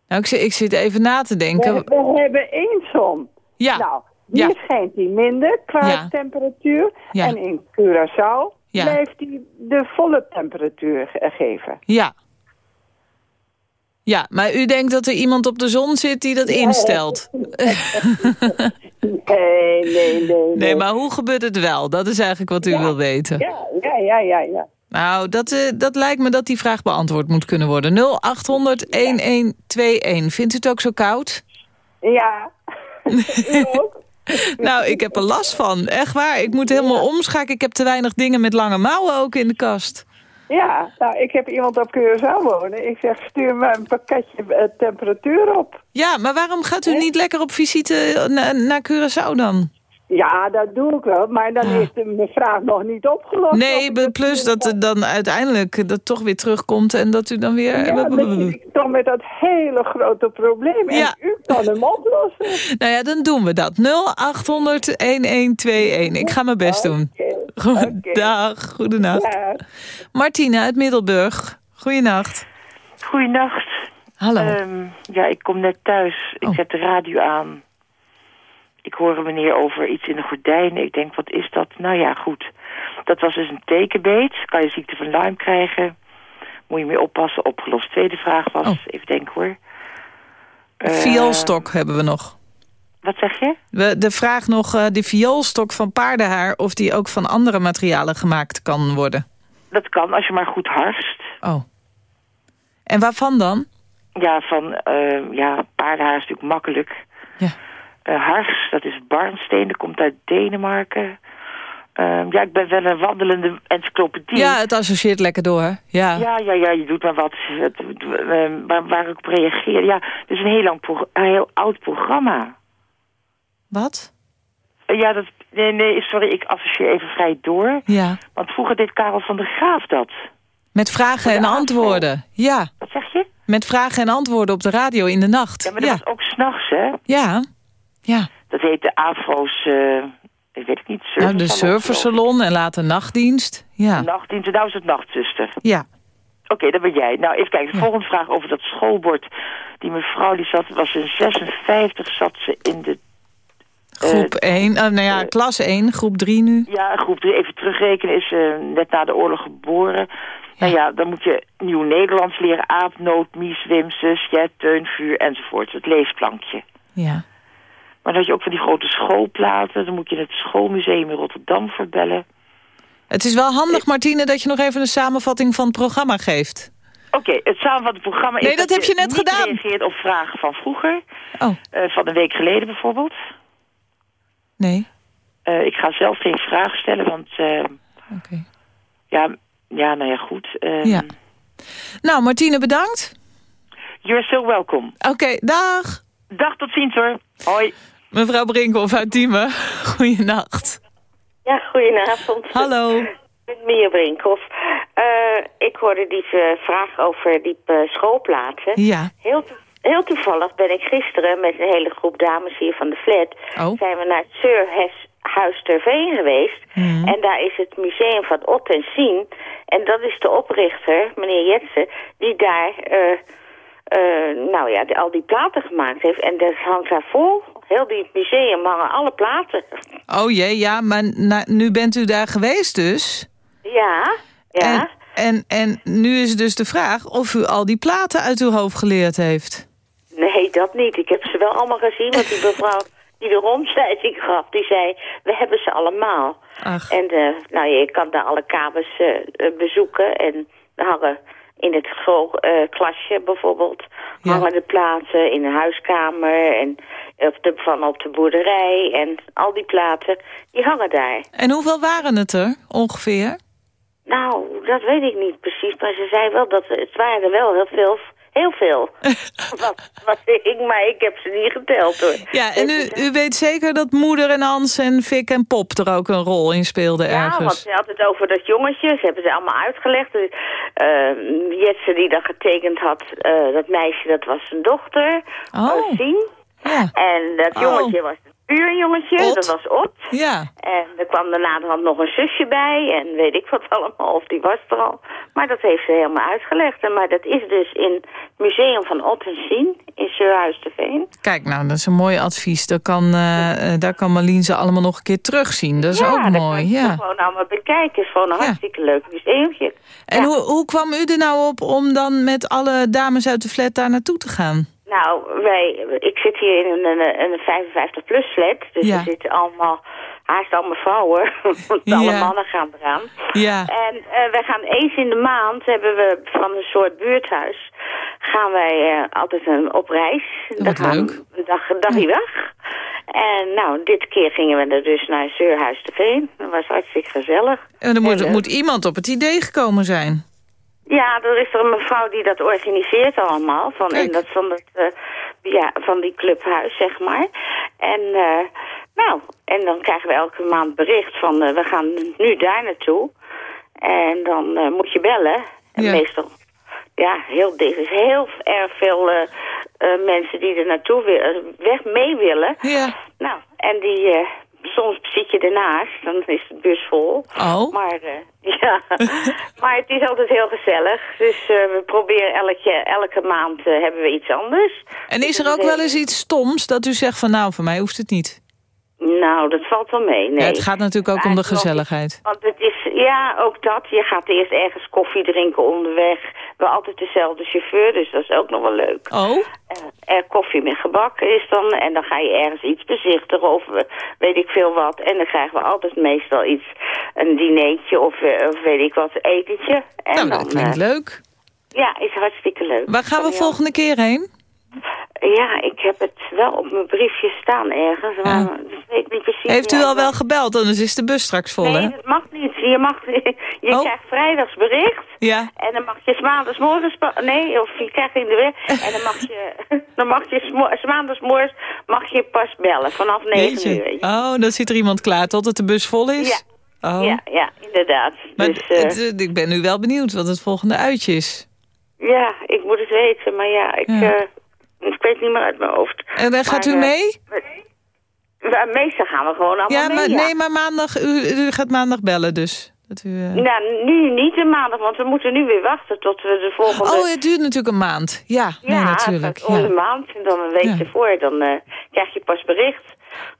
Nou, ik, zit- ik zit even na te denken. We, we hebben één zon. Ja. Nou, hier Ja. schijnt die minder qua Ja. temperatuur. Ja. En in Curaçao blijft die de volle temperatuur ge- geven. Ja. Ja, maar u denkt dat er iemand op de zon zit die dat instelt? [LAUGHS] Nee, nee, nee. Nee, maar hoe gebeurt het wel? Dat is eigenlijk wat u wil weten. Ja, ja, ja, ja. ja. Nou, dat, eh, dat lijkt me dat die vraag beantwoord moet kunnen worden. 0800 1121. Vindt u het ook zo koud? Ja. [LAUGHS] U ook? Nou, ik heb er last van. Echt waar. Ik moet helemaal omschakelen. Ik heb te weinig dingen met lange mouwen ook in de kast. Ja, nou, ik heb iemand op Curaçao wonen. Ik zeg, stuur me een pakketje eh, temperatuur op. Ja, maar waarom gaat u niet lekker op visite na- naar Curaçao dan? Ja, dat doe ik wel, maar dan is de mijn vraag nog niet opgelost. Nee, plus dat het dan uiteindelijk dat toch weer terugkomt en dat u dan weer... Ja, toch met dat hele grote probleem. En Ja. u kan hem oplossen. [LAUGHS] Nou ja, dan doen we dat. 0800-1121. Ik ga mijn best doen. Goed, Dag, goedenacht. Martine uit Middelburg. Goedenacht. Goeienacht. Hallo. Oh. Ehm, ja, ik kom net thuis. Ik zet de radio aan. Ik hoor een meneer over iets in de gordijnen. Ik denk, wat is dat? Nou ja, goed. Dat was dus een tekenbeet. Kan je ziekte van Lyme krijgen? Moet je mee oppassen. Opgelost. Tweede vraag was, even denken hoor. Eh, Vioolstok hebben we nog. Wat zeg je? We, de vraag nog, eh, de vioolstok van paardenhaar... of die ook van andere materialen gemaakt kan worden. Dat kan als je maar goed harst. Oh. En waarvan dan? Ja, van eh, ja, paardenhaar is natuurlijk makkelijk. Ja. Eh, hars, dat is barnsteen, dat komt uit Denemarken. Ehm, ja, ik ben wel een wandelende encyclopedie. Ja, het associeert lekker door. Ja. Ja, ja, ja, je doet maar wat. Het, eh, waar, waar ik op reageer. Ja, het is een heel, lang heel oud programma. Wat? Eh, ja, dat, nee, nee, sorry, ik associeer even vrij door. Ja. Want vroeger deed Karel van der Graaf dat. Met vragen en antwoorden. Ja. Wat zeg je? Met vragen en antwoorden op de radio in de nacht. Ja, maar dat was ook s'nachts, hè? Ja. Ja. Dat heette Afro's, eh, ik weet het niet, Nou, de surfersalon, en later nachtdienst. Ja. Nachtdienst, nou is het nachtzuster. Ja. Oké, dat ben jij. Nou, even kijken. De volgende vraag over dat schoolbord. Die mevrouw die zat, was in 56, zat ze in de... Groep 1, nou ja, klas 1, groep 3 nu. Ja, groep 3, even terugrekenen, is net na de oorlog geboren. Nou ja, dan moet je Nieuw Nederlands leren. Aap, noot, mies, wimses, jet, teun, vuur enzovoort. Het leesplankje. Ja. Maar dan had je ook van die grote schoolplaten. Dan moet je het schoolmuseum in Rotterdam verbellen. Het is wel handig, Martine, dat je nog even een samenvatting van het programma geeft. Oké, het samenvattend programma is Nee, dat heb je net niet gedaan. reageert op vragen van vroeger. Oh. Eh, van een week geleden bijvoorbeeld. Nee. Eh, ik ga zelf geen vraag stellen, want... eh, ja, ja, nou ja, goed. Eh, Ja. Nou, Martine, bedankt. You're so welcome. Oké, dag. Dag, tot ziens hoor. Hoi. Mevrouw Brinkhoff uit Diemen. Goeienacht. Ja, goedenavond. Hallo. Met Mia Brinkhoff. Eh, ik hoorde die vraag over die eh, schoolplaatsen. Ja. Heel, heel toevallig ben ik gisteren met een hele groep dames hier van de flat... Oh. zijn we naar het Surhuis ter Veen geweest. Mhm. En daar is het museum van Ot en Sien. En dat is de oprichter, meneer Jetsen, die daar... eh, eh, nou ja, de- al die platen gemaakt heeft. En dat hangt daar vol. heel die museum hangen alle platen. Oh jee, ja, maar na- nu bent u daar geweest dus. Ja, ja. En, en, en nu is dus de vraag of u al die platen uit uw hoofd geleerd heeft. Nee, dat niet. Ik heb ze wel allemaal gezien, want die [LAUGHS] mevrouw die de rondleiding gaf, die zei, we hebben ze allemaal. Ach. En eh, nou, je kan daar alle kamers eh, eh, bezoeken en hangen in het schoolklasje bijvoorbeeld, hangen de platen in de huiskamer en op de, van op de boerderij en al die platen, die hangen daar. En hoeveel waren het er ongeveer? Nou, dat weet ik niet precies, maar ze zei wel dat het waren er wel heel veel. Heel veel. [LAUGHS] wat, wat ik, maar ik heb ze niet geteld hoor. Ja, en u, u weet zeker dat moeder en Hans en Fik en Pop er ook een rol in speelden Ja, want ergens? ze had het over dat jongetje. Ze hebben ze allemaal uitgelegd. Uh, Jetse die dat getekend had, uh, dat meisje, dat was zijn dochter. Oh. Sien. Ja. En dat Oh. jongetje was buurjongetje, Ot. dat was Ot. Ja. En er kwam daarna nog een zusje bij en weet ik wat [LAUGHS] allemaal, of die was er al. Maar dat heeft ze helemaal uitgelegd. En Maar dat is dus in het museum van Ot en Sien in Surhuis te Veen. Kijk, nou, dat is een mooi advies. Daar kan, eh, eh, daar kan Marlien ze allemaal nog een keer terugzien. Dat is ja, ook dat mooi, ja. gewoon allemaal bekijken. Het is gewoon een hartstikke leuk museumtje. En hoe, hoe kwam u er nou op om dan met alle dames uit de flat daar naartoe te gaan? Nou, wij, ik zit hier in een, een, een 55-plus flat. Dus Ja. er zitten allemaal, haast allemaal vrouwen. [LAUGHS] Want alle mannen gaan eraan. Ja. En eh, wij gaan eens in de maand, hebben we van een soort buurthuis, gaan wij eh, altijd een, op reis. Wat gaan, leuk. Een dag, dagje weg. En nou, dit keer gingen we er dus naar Zeurhuis te Veen. Dat was hartstikke gezellig. En er moet, En, eh, moet iemand op het idee gekomen zijn. Ja, er is er een mevrouw die dat organiseert allemaal. Van, in dat, van, dat, eh, ja, van die clubhuis, zeg maar. En, eh, nou, en dan krijgen we elke maand bericht van... eh, we gaan nu daar naartoe. En dan moet je bellen. En Ja. meestal, ja, heel dicht. Er is heel erg veel mensen die er naartoe willen, weg mee willen. Ja. Nou, en die... Soms zit je ernaast, dan is de bus vol. Oh. Maar, eh, [LAUGHS] ja. maar het is altijd heel gezellig. Dus eh, we proberen elke, elke maand eh, hebben we iets anders. En is er ook wel eens iets stoms dat u zegt van nou, voor mij hoeft het niet? Nou, dat valt wel mee. Nee. Ja, het gaat natuurlijk ook om de gezelligheid. Want het is, ja, ook dat. Je gaat eerst ergens koffie drinken onderweg. We hebben altijd dezelfde chauffeur, dus dat is ook nog wel leuk. Oh? Eh, er koffie met gebak is dan. En dan ga je ergens iets bezichtigen of eh, weet ik veel wat. En dan krijgen we altijd meestal iets, een dinertje of, eh, of weet ik wat, etentje. En Nou, dan, dat klinkt eh, leuk. Ja, is hartstikke leuk. Waar gaan we volgende keer heen? Ja, ik heb het wel op mijn briefje staan ergens, maar dat weet ik niet precies. Heeft u al wel gebeld? Anders is de bus straks vol, hè? Nee, dat mag niet. Je, mag, [LAUGHS] je krijgt vrijdags bericht. Ja. En dan mag je maandagsmorgens... Nee, of je krijgt in de weg. [LAUGHS] En dan mag je... [LAUGHS] Dan mag je maandagsmorgens mag je pas bellen. Vanaf 9 Jeetje. uur. Oh, dan zit er iemand klaar totdat de bus vol is? Ja. Oh. Ja, ja, inderdaad. Maar dus, eh, het, ik ben nu wel benieuwd wat het volgende uitje is. ja, ik moet het weten. Maar ja, ik, Ja. eh, ik weet niet meer uit mijn hoofd. En dan gaat Maar, u eh, mee? we- meestal gaan we gewoon allemaal Ja, mee, maar, ja. nee, maar maandag, u, u gaat maandag bellen dus. Dat u, eh, Nou, nu niet de maandag, want we moeten nu weer wachten tot we de volgende... Oh, het duurt natuurlijk een maand. Ja, nee, Ja, natuurlijk. Ja. de maand. En dan een week ervoor, dan eh, krijg je pas bericht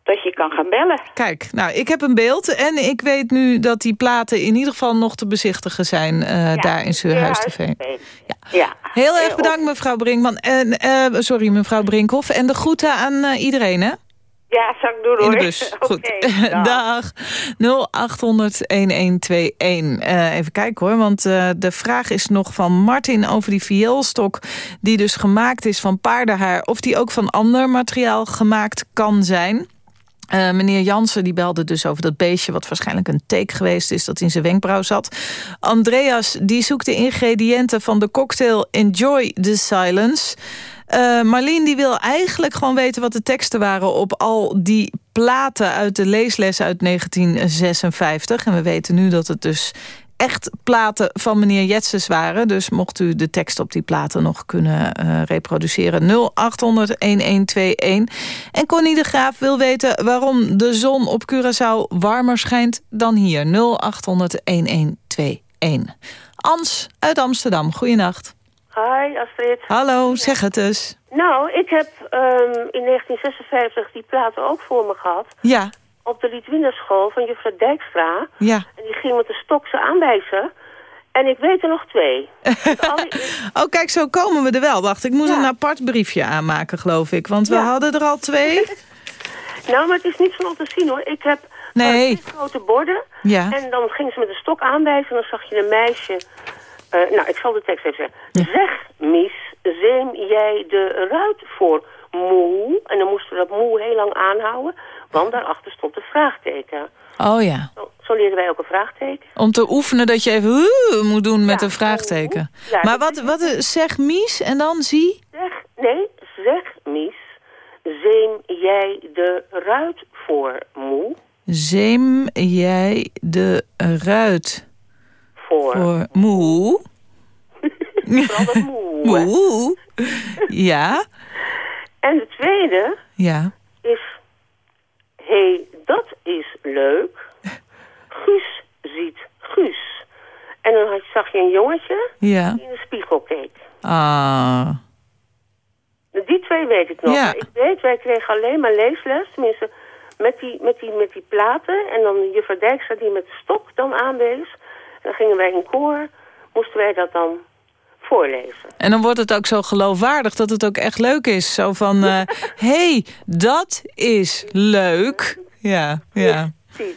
dat je kan gaan bellen. Kijk, nou, ik heb een beeld en ik weet nu dat die platen in ieder geval nog te bezichtigen zijn eh, daar in Surhuis TV. Ja. ja. Heel erg bedankt, mevrouw Brinkman. En, eh, sorry, mevrouw Brinkhoff. En de groeten aan eh, iedereen, hè? Ja, zal ik doen hoor. In de bus. [LAUGHS] Goed. [LAUGHS] Dag. Dag. 0800-1121. Eh, even kijken hoor, want de vraag is nog van Martin over die vioolstok... die dus gemaakt is van paardenhaar... of die ook van ander materiaal gemaakt kan zijn... Eh, meneer Jansen die belde dus over dat beestje... wat waarschijnlijk een take geweest is dat in zijn wenkbrauw zat. Andreas die zoekt de ingrediënten van de cocktail Enjoy the Silence. Eh Marleen die wil eigenlijk gewoon weten wat de teksten waren... op al die platen uit de leesles uit 1956. En we weten nu dat het dus echt platen van meneer Jetses waren. Dus mocht u de tekst op die platen nog kunnen eh, reproduceren. 0800-1121. En Connie de Graaf wil weten waarom de zon op Curaçao warmer schijnt dan hier. 0800-1121. Ans uit Amsterdam, goeienacht. Hi Astrid. Hallo, zeg het eens. Nou, ik heb ehm, in 1956 die platen ook voor me gehad. Ja, Op de Litwinderschool van juffrouw Dijkstra. ja. En die ging met de stok ze aanwijzen. En ik weet er nog twee. [LAUGHS] Oh, kijk, zo komen we er wel. Wacht, ik moet een apart briefje aanmaken, geloof ik. Want we hadden er al twee. [LAUGHS] Nou, maar het is niet van op te zien hoor. Ik heb Nee. eh, twee grote borden. Ja. En dan ging ze met de stok aanwijzen. En dan zag je een meisje... eh, nou, ik zal de tekst even zeggen. Zeg, Mies, zeem jij de ruit voor moe? En dan moesten we dat moe heel lang aanhouden. Want daarachter stond een vraagteken. Oh ja. Zo, zo wij ook een vraagteken. Om te oefenen dat je even moet doen met een vraagteken. Ja, maar wat, wat is- zeg Mies en dan zie? Zeg, nee, zeg, Mies, zeem jij de ruit voor moe? Zeem jij de ruit Voor, voor moe? [LAUGHS] Vooral moe. Moe? Ja, En de tweede ja. is... Hé, hey, dat is leuk. Guus ziet Guus. En dan had- zag je een jongetje Ja. die in de spiegel keek. Ah. Die twee weet ik nog. Ja. Ik weet, wij kregen alleen maar leesles. Tenminste, met die, met die, met die platen. En dan juffrouw Dijkstra die met de stok dan aanwees. En dan gingen wij in koor. Moesten wij dat dan voorlezen. En dan wordt het ook zo geloofwaardig dat het ook echt leuk is. Zo van, hé, [LAUGHS] hey, dat is leuk. Ja, ja. Guus.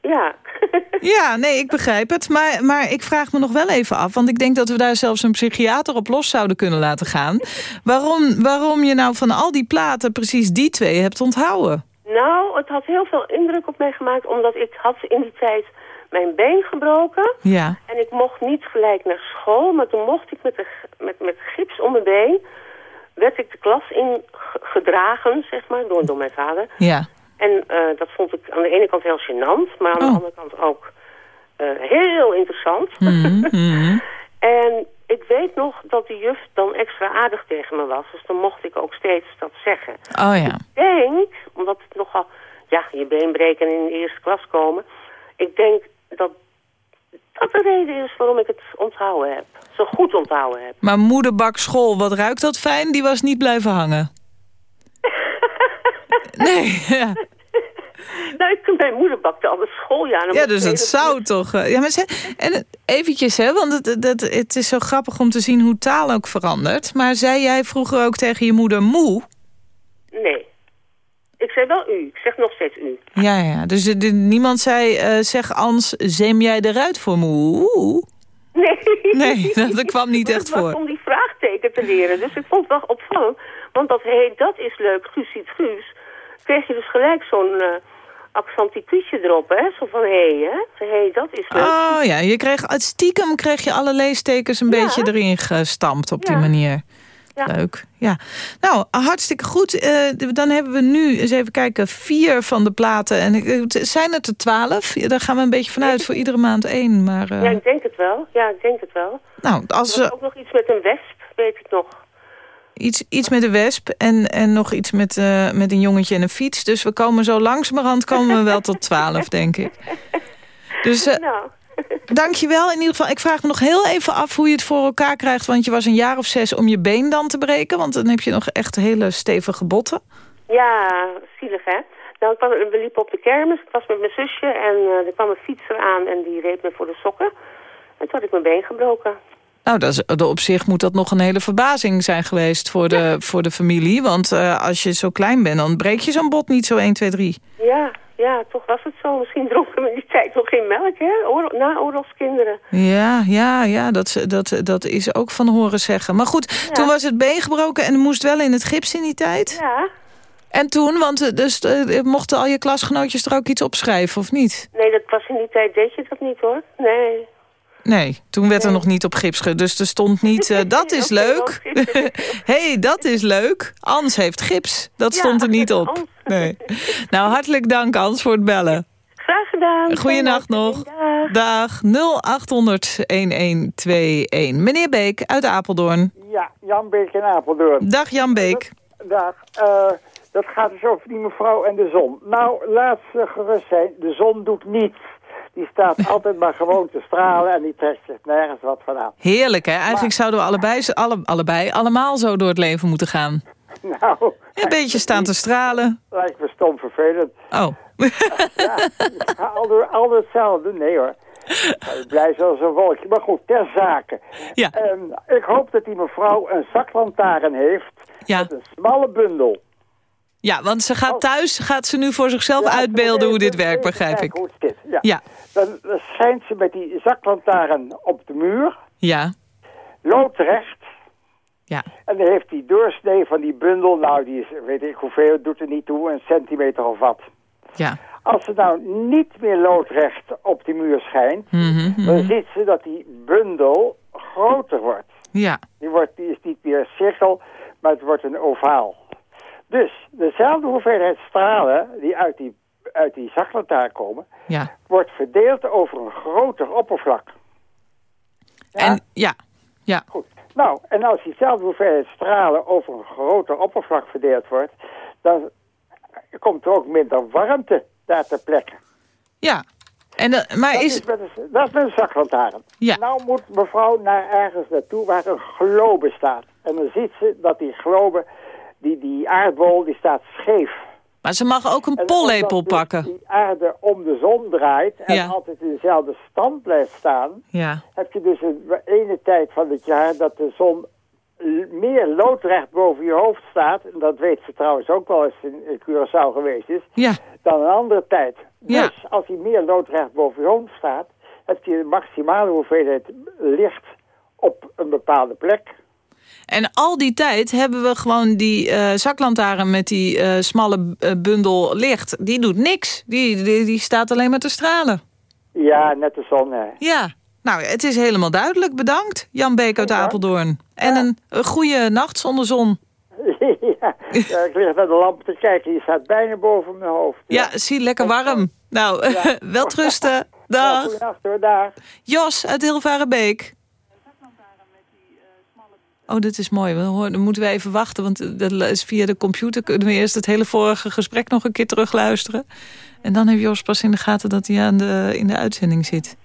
Ja. [LAUGHS] Ja, nee, ik begrijp het. Maar, maar ik vraag me nog wel even af... want ik denk dat we daar zelfs een psychiater op los zouden kunnen laten gaan. Waarom, waarom je nou van al die platen precies die twee hebt onthouden? Nou, het had heel veel indruk op mij gemaakt. Omdat ik had in die tijd mijn been gebroken. Ja. En ik mocht niet gelijk naar school. Maar toen mocht ik met, de, met, met gips om mijn been... werd ik de klas in ge- gedragen, zeg maar, door, door mijn vader. Ja. En eh, dat vond ik aan de ene kant heel gênant, maar aan de andere kant ook eh, heel interessant. Mhm, [LAUGHS] mhm. En ik weet nog dat de juf dan extra aardig tegen me was. Dus dan mocht ik ook steeds dat zeggen. Oh ja. Ik denk, omdat het nogal, ja, je been breken en in de eerste klas komen. Ik denk dat dat de reden is waarom ik het onthouden heb. Zo goed onthouden heb. Maar moederbak school, wat ruikt dat fijn? Die was niet blijven hangen. [LAUGHS] nee, ja. Nou, ik, mijn moeder bakte al de schooljaar. Ja, dus het zou toch... eh, Ja, maar ze, en eventjes, hè, want het, het, het is zo grappig om te zien hoe taal ook verandert. Maar zei jij vroeger ook tegen je moeder moe? Nee. Ik zei wel u. Ik zeg nog steeds u. Ja, ja. Dus de- de- niemand zei, eh, zeg Ans, zeem jij eruit voor moe? Nee. Nee, [LAUGHS] dat kwam niet echt voor. om die vraagteken te leren. Dus ik vond het wel opvallend. Want dat, hé, dat is leuk, Guus ziet Guus. Kreeg je dus gelijk zo'n uh, erop, hè? Zo van, hé, hè? Hé, dat is leuk. Oh ja, je kreeg, uit stiekem kreeg je alle leestekens een beetje erin gestampt op die manier. Leuk, ja. Nou, hartstikke goed. Eh, dan hebben we nu, eens even kijken, vier van de platen. En zijn het er twaalf? Ja, Daar gaan we een beetje vanuit voor iedere maand één. Maar, eh, Ja, ik denk het wel. Ja, ik denk het wel. nou, als Er was ook nog iets met een wesp, weet ik nog. iets, iets met een wesp en, en nog iets met, eh, met een jongetje en een fiets. Dus we komen zo langzamerhand komen we wel tot twaalf, denk ik. [LAUGHS] Dus Nou, dankjewel in ieder geval. Ik vraag me nog heel even af hoe je het voor elkaar krijgt. Want je was een jaar of zes om je been dan te breken. Want dan heb je nog echt hele stevige botten. ja, zielig, hè? Nou, we liepen op de kermis. Ik was met mijn zusje en eh, er kwam een fietser aan en die reed me voor de sokken. En toen had ik mijn been gebroken. Nou, dat is, de- op zich moet dat nog een hele verbazing zijn geweest voor de, voor de familie. Want eh, als je zo klein bent, dan breek je zo'n bot niet zo 1, 2, 3. Ja, ja, toch was het zo. Misschien dronken we in die tijd nog geen melk, hè? Oor na oorlogskinderen. Ja, ja, ja, dat, dat, dat is ook van horen zeggen. Maar goed, toen was het been gebroken en moest wel in het gips in die tijd. Ja. En toen, want eh, dus, eh, mochten al je klasgenootjes er ook iets opschrijven, of niet? Nee, dat was in die tijd, deed je dat niet, hoor. Nee. Nee, toen werd er nog niet op gips ge... Dus er stond niet, eh, [LAUGHS] dat is leuk. [LAUGHS] hey, dat is leuk. Ans heeft gips. Dat Ja, stond er niet op. Ans. Nee. [LAUGHS] Nou, hartelijk dank, Ans, voor het bellen. Graag gedaan. Goeienacht nog. Dag 0800-1121. Meneer Beek uit Apeldoorn. Ja, Jan Beek in Apeldoorn. Dag Jan Beek. Dag. eh, dat gaat dus over die mevrouw en de zon. Nou, laat ze gerust zijn. De zon doet niets. Die staat [LAUGHS] altijd maar gewoon te stralen en die trekt zich nergens wat van aan. Heerlijk, hè? Eigenlijk zouden we allebei, alle, allebei allemaal zo door het leven moeten gaan. [LAUGHS] Nou, Een beetje staan te stralen. lijkt me stom vervelend. Oh. [LAUGHS] Ja, altijd, altijd hetzelfde. Nee hoor. Blij zoals een wolkje. Maar goed, ter zake. Ja. Ehm, ik hoop dat die mevrouw een zaklantaarn heeft Ja. met een smalle bundel. Ja, want ze gaat thuis, gaat ze nu voor zichzelf uitbeelden hoe dit werkt, begrijp ik. Hoe het zit. Ja. Ja. Dan, schijnt ze met die zaklantaarn op de muur, Ja, loodrecht. Ja. En dan heeft die doorsnee van die bundel, nou die is, weet ik hoeveel, doet er niet toe, een centimeter of wat. ja. Als ze nou niet meer loodrecht op die muur schijnt, Mhm, dan mhm. ziet ze dat die bundel groter wordt. Ja, Die, wordt, die is niet meer cirkel, maar het wordt een ovaal. Dus dezelfde hoeveelheid stralen die uit die, uit die zaklantaarn komen, ja. wordt verdeeld over een groter oppervlak. En ja, ja. Goed. Nou, en als diezelfde hoeveelheid stralen over een groter oppervlak verdeeld wordt, dan komt er ook minder warmte daar ter plekke. Ja. En, dat- maar dat, is... is met een, dat is met een zaklantaarn. Ja. Nou moet mevrouw naar ergens naartoe waar een globe staat. En dan ziet ze dat die globe, die, die aardbol, die staat scheef. Maar ze mag ook een En pollepel dus pakken. die aarde om de zon draait en Ja. altijd in dezelfde stand blijft staan... Ja. heb je dus een ene tijd van het jaar dat de zon meer loodrecht boven je hoofd staat... en dat weet ze trouwens ook wel als ze in Curaçao geweest is... Ja. dan een andere tijd. Ja. Dus als hij meer loodrecht boven je hoofd staat... heb je de maximale hoeveelheid licht op een bepaalde plek... En al die tijd hebben we gewoon die eh zaklantaarn met die eh, smalle eh, bundel licht. Die doet niks. Die, die, die staat alleen maar te stralen. Ja, net de zon, hè. Ja. Nou, het is helemaal duidelijk. Bedankt, Jan Beek uit Apeldoorn. En een, een goede nacht zonder zon. [LAUGHS] ja, ja, ik lig naar de lamp te kijken. Die staat bijna boven mijn hoofd. Ja, zie, lekker warm. Nou, [LAUGHS] wel trusten. Dag. Goedenacht hoor, dag. Jos uit Hilvarenbeek. Oh, dit is mooi. Dan moeten we even wachten, want dat is via de computer kunnen we eerst het hele vorige gesprek nog een keer terugluisteren. En dan heeft Jos pas in de gaten dat hij aan de, in de uitzending zit.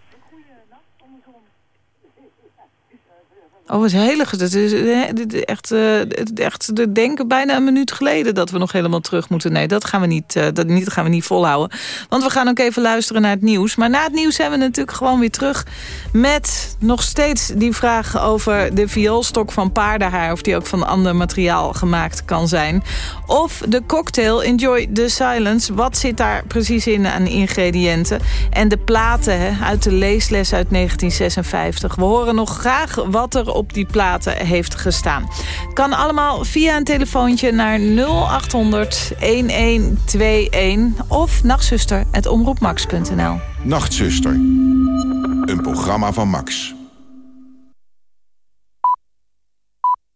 Oh, het hele... is eh, is echt, eh, echt de denken bijna een minuut geleden dat we nog helemaal terug moeten. Nee, dat gaan we niet, eh, dat, niet, dat gaan we niet volhouden. Want we gaan ook even luisteren naar het nieuws. Maar na het nieuws zijn we natuurlijk gewoon weer terug met nog steeds die vraag over de vioolstok van paardenhaar. Of die ook van ander materiaal gemaakt kan zijn. Of de cocktail Enjoy the Silence. Wat zit daar precies in aan ingrediënten? En de platen hè, uit de leesles uit 1956. We horen nog graag wat er op die platen heeft gestaan. Kan allemaal via een telefoontje naar 0800 1121 of nachtzuster.omroepmax.nl. Nachtzuster. Een programma van Max.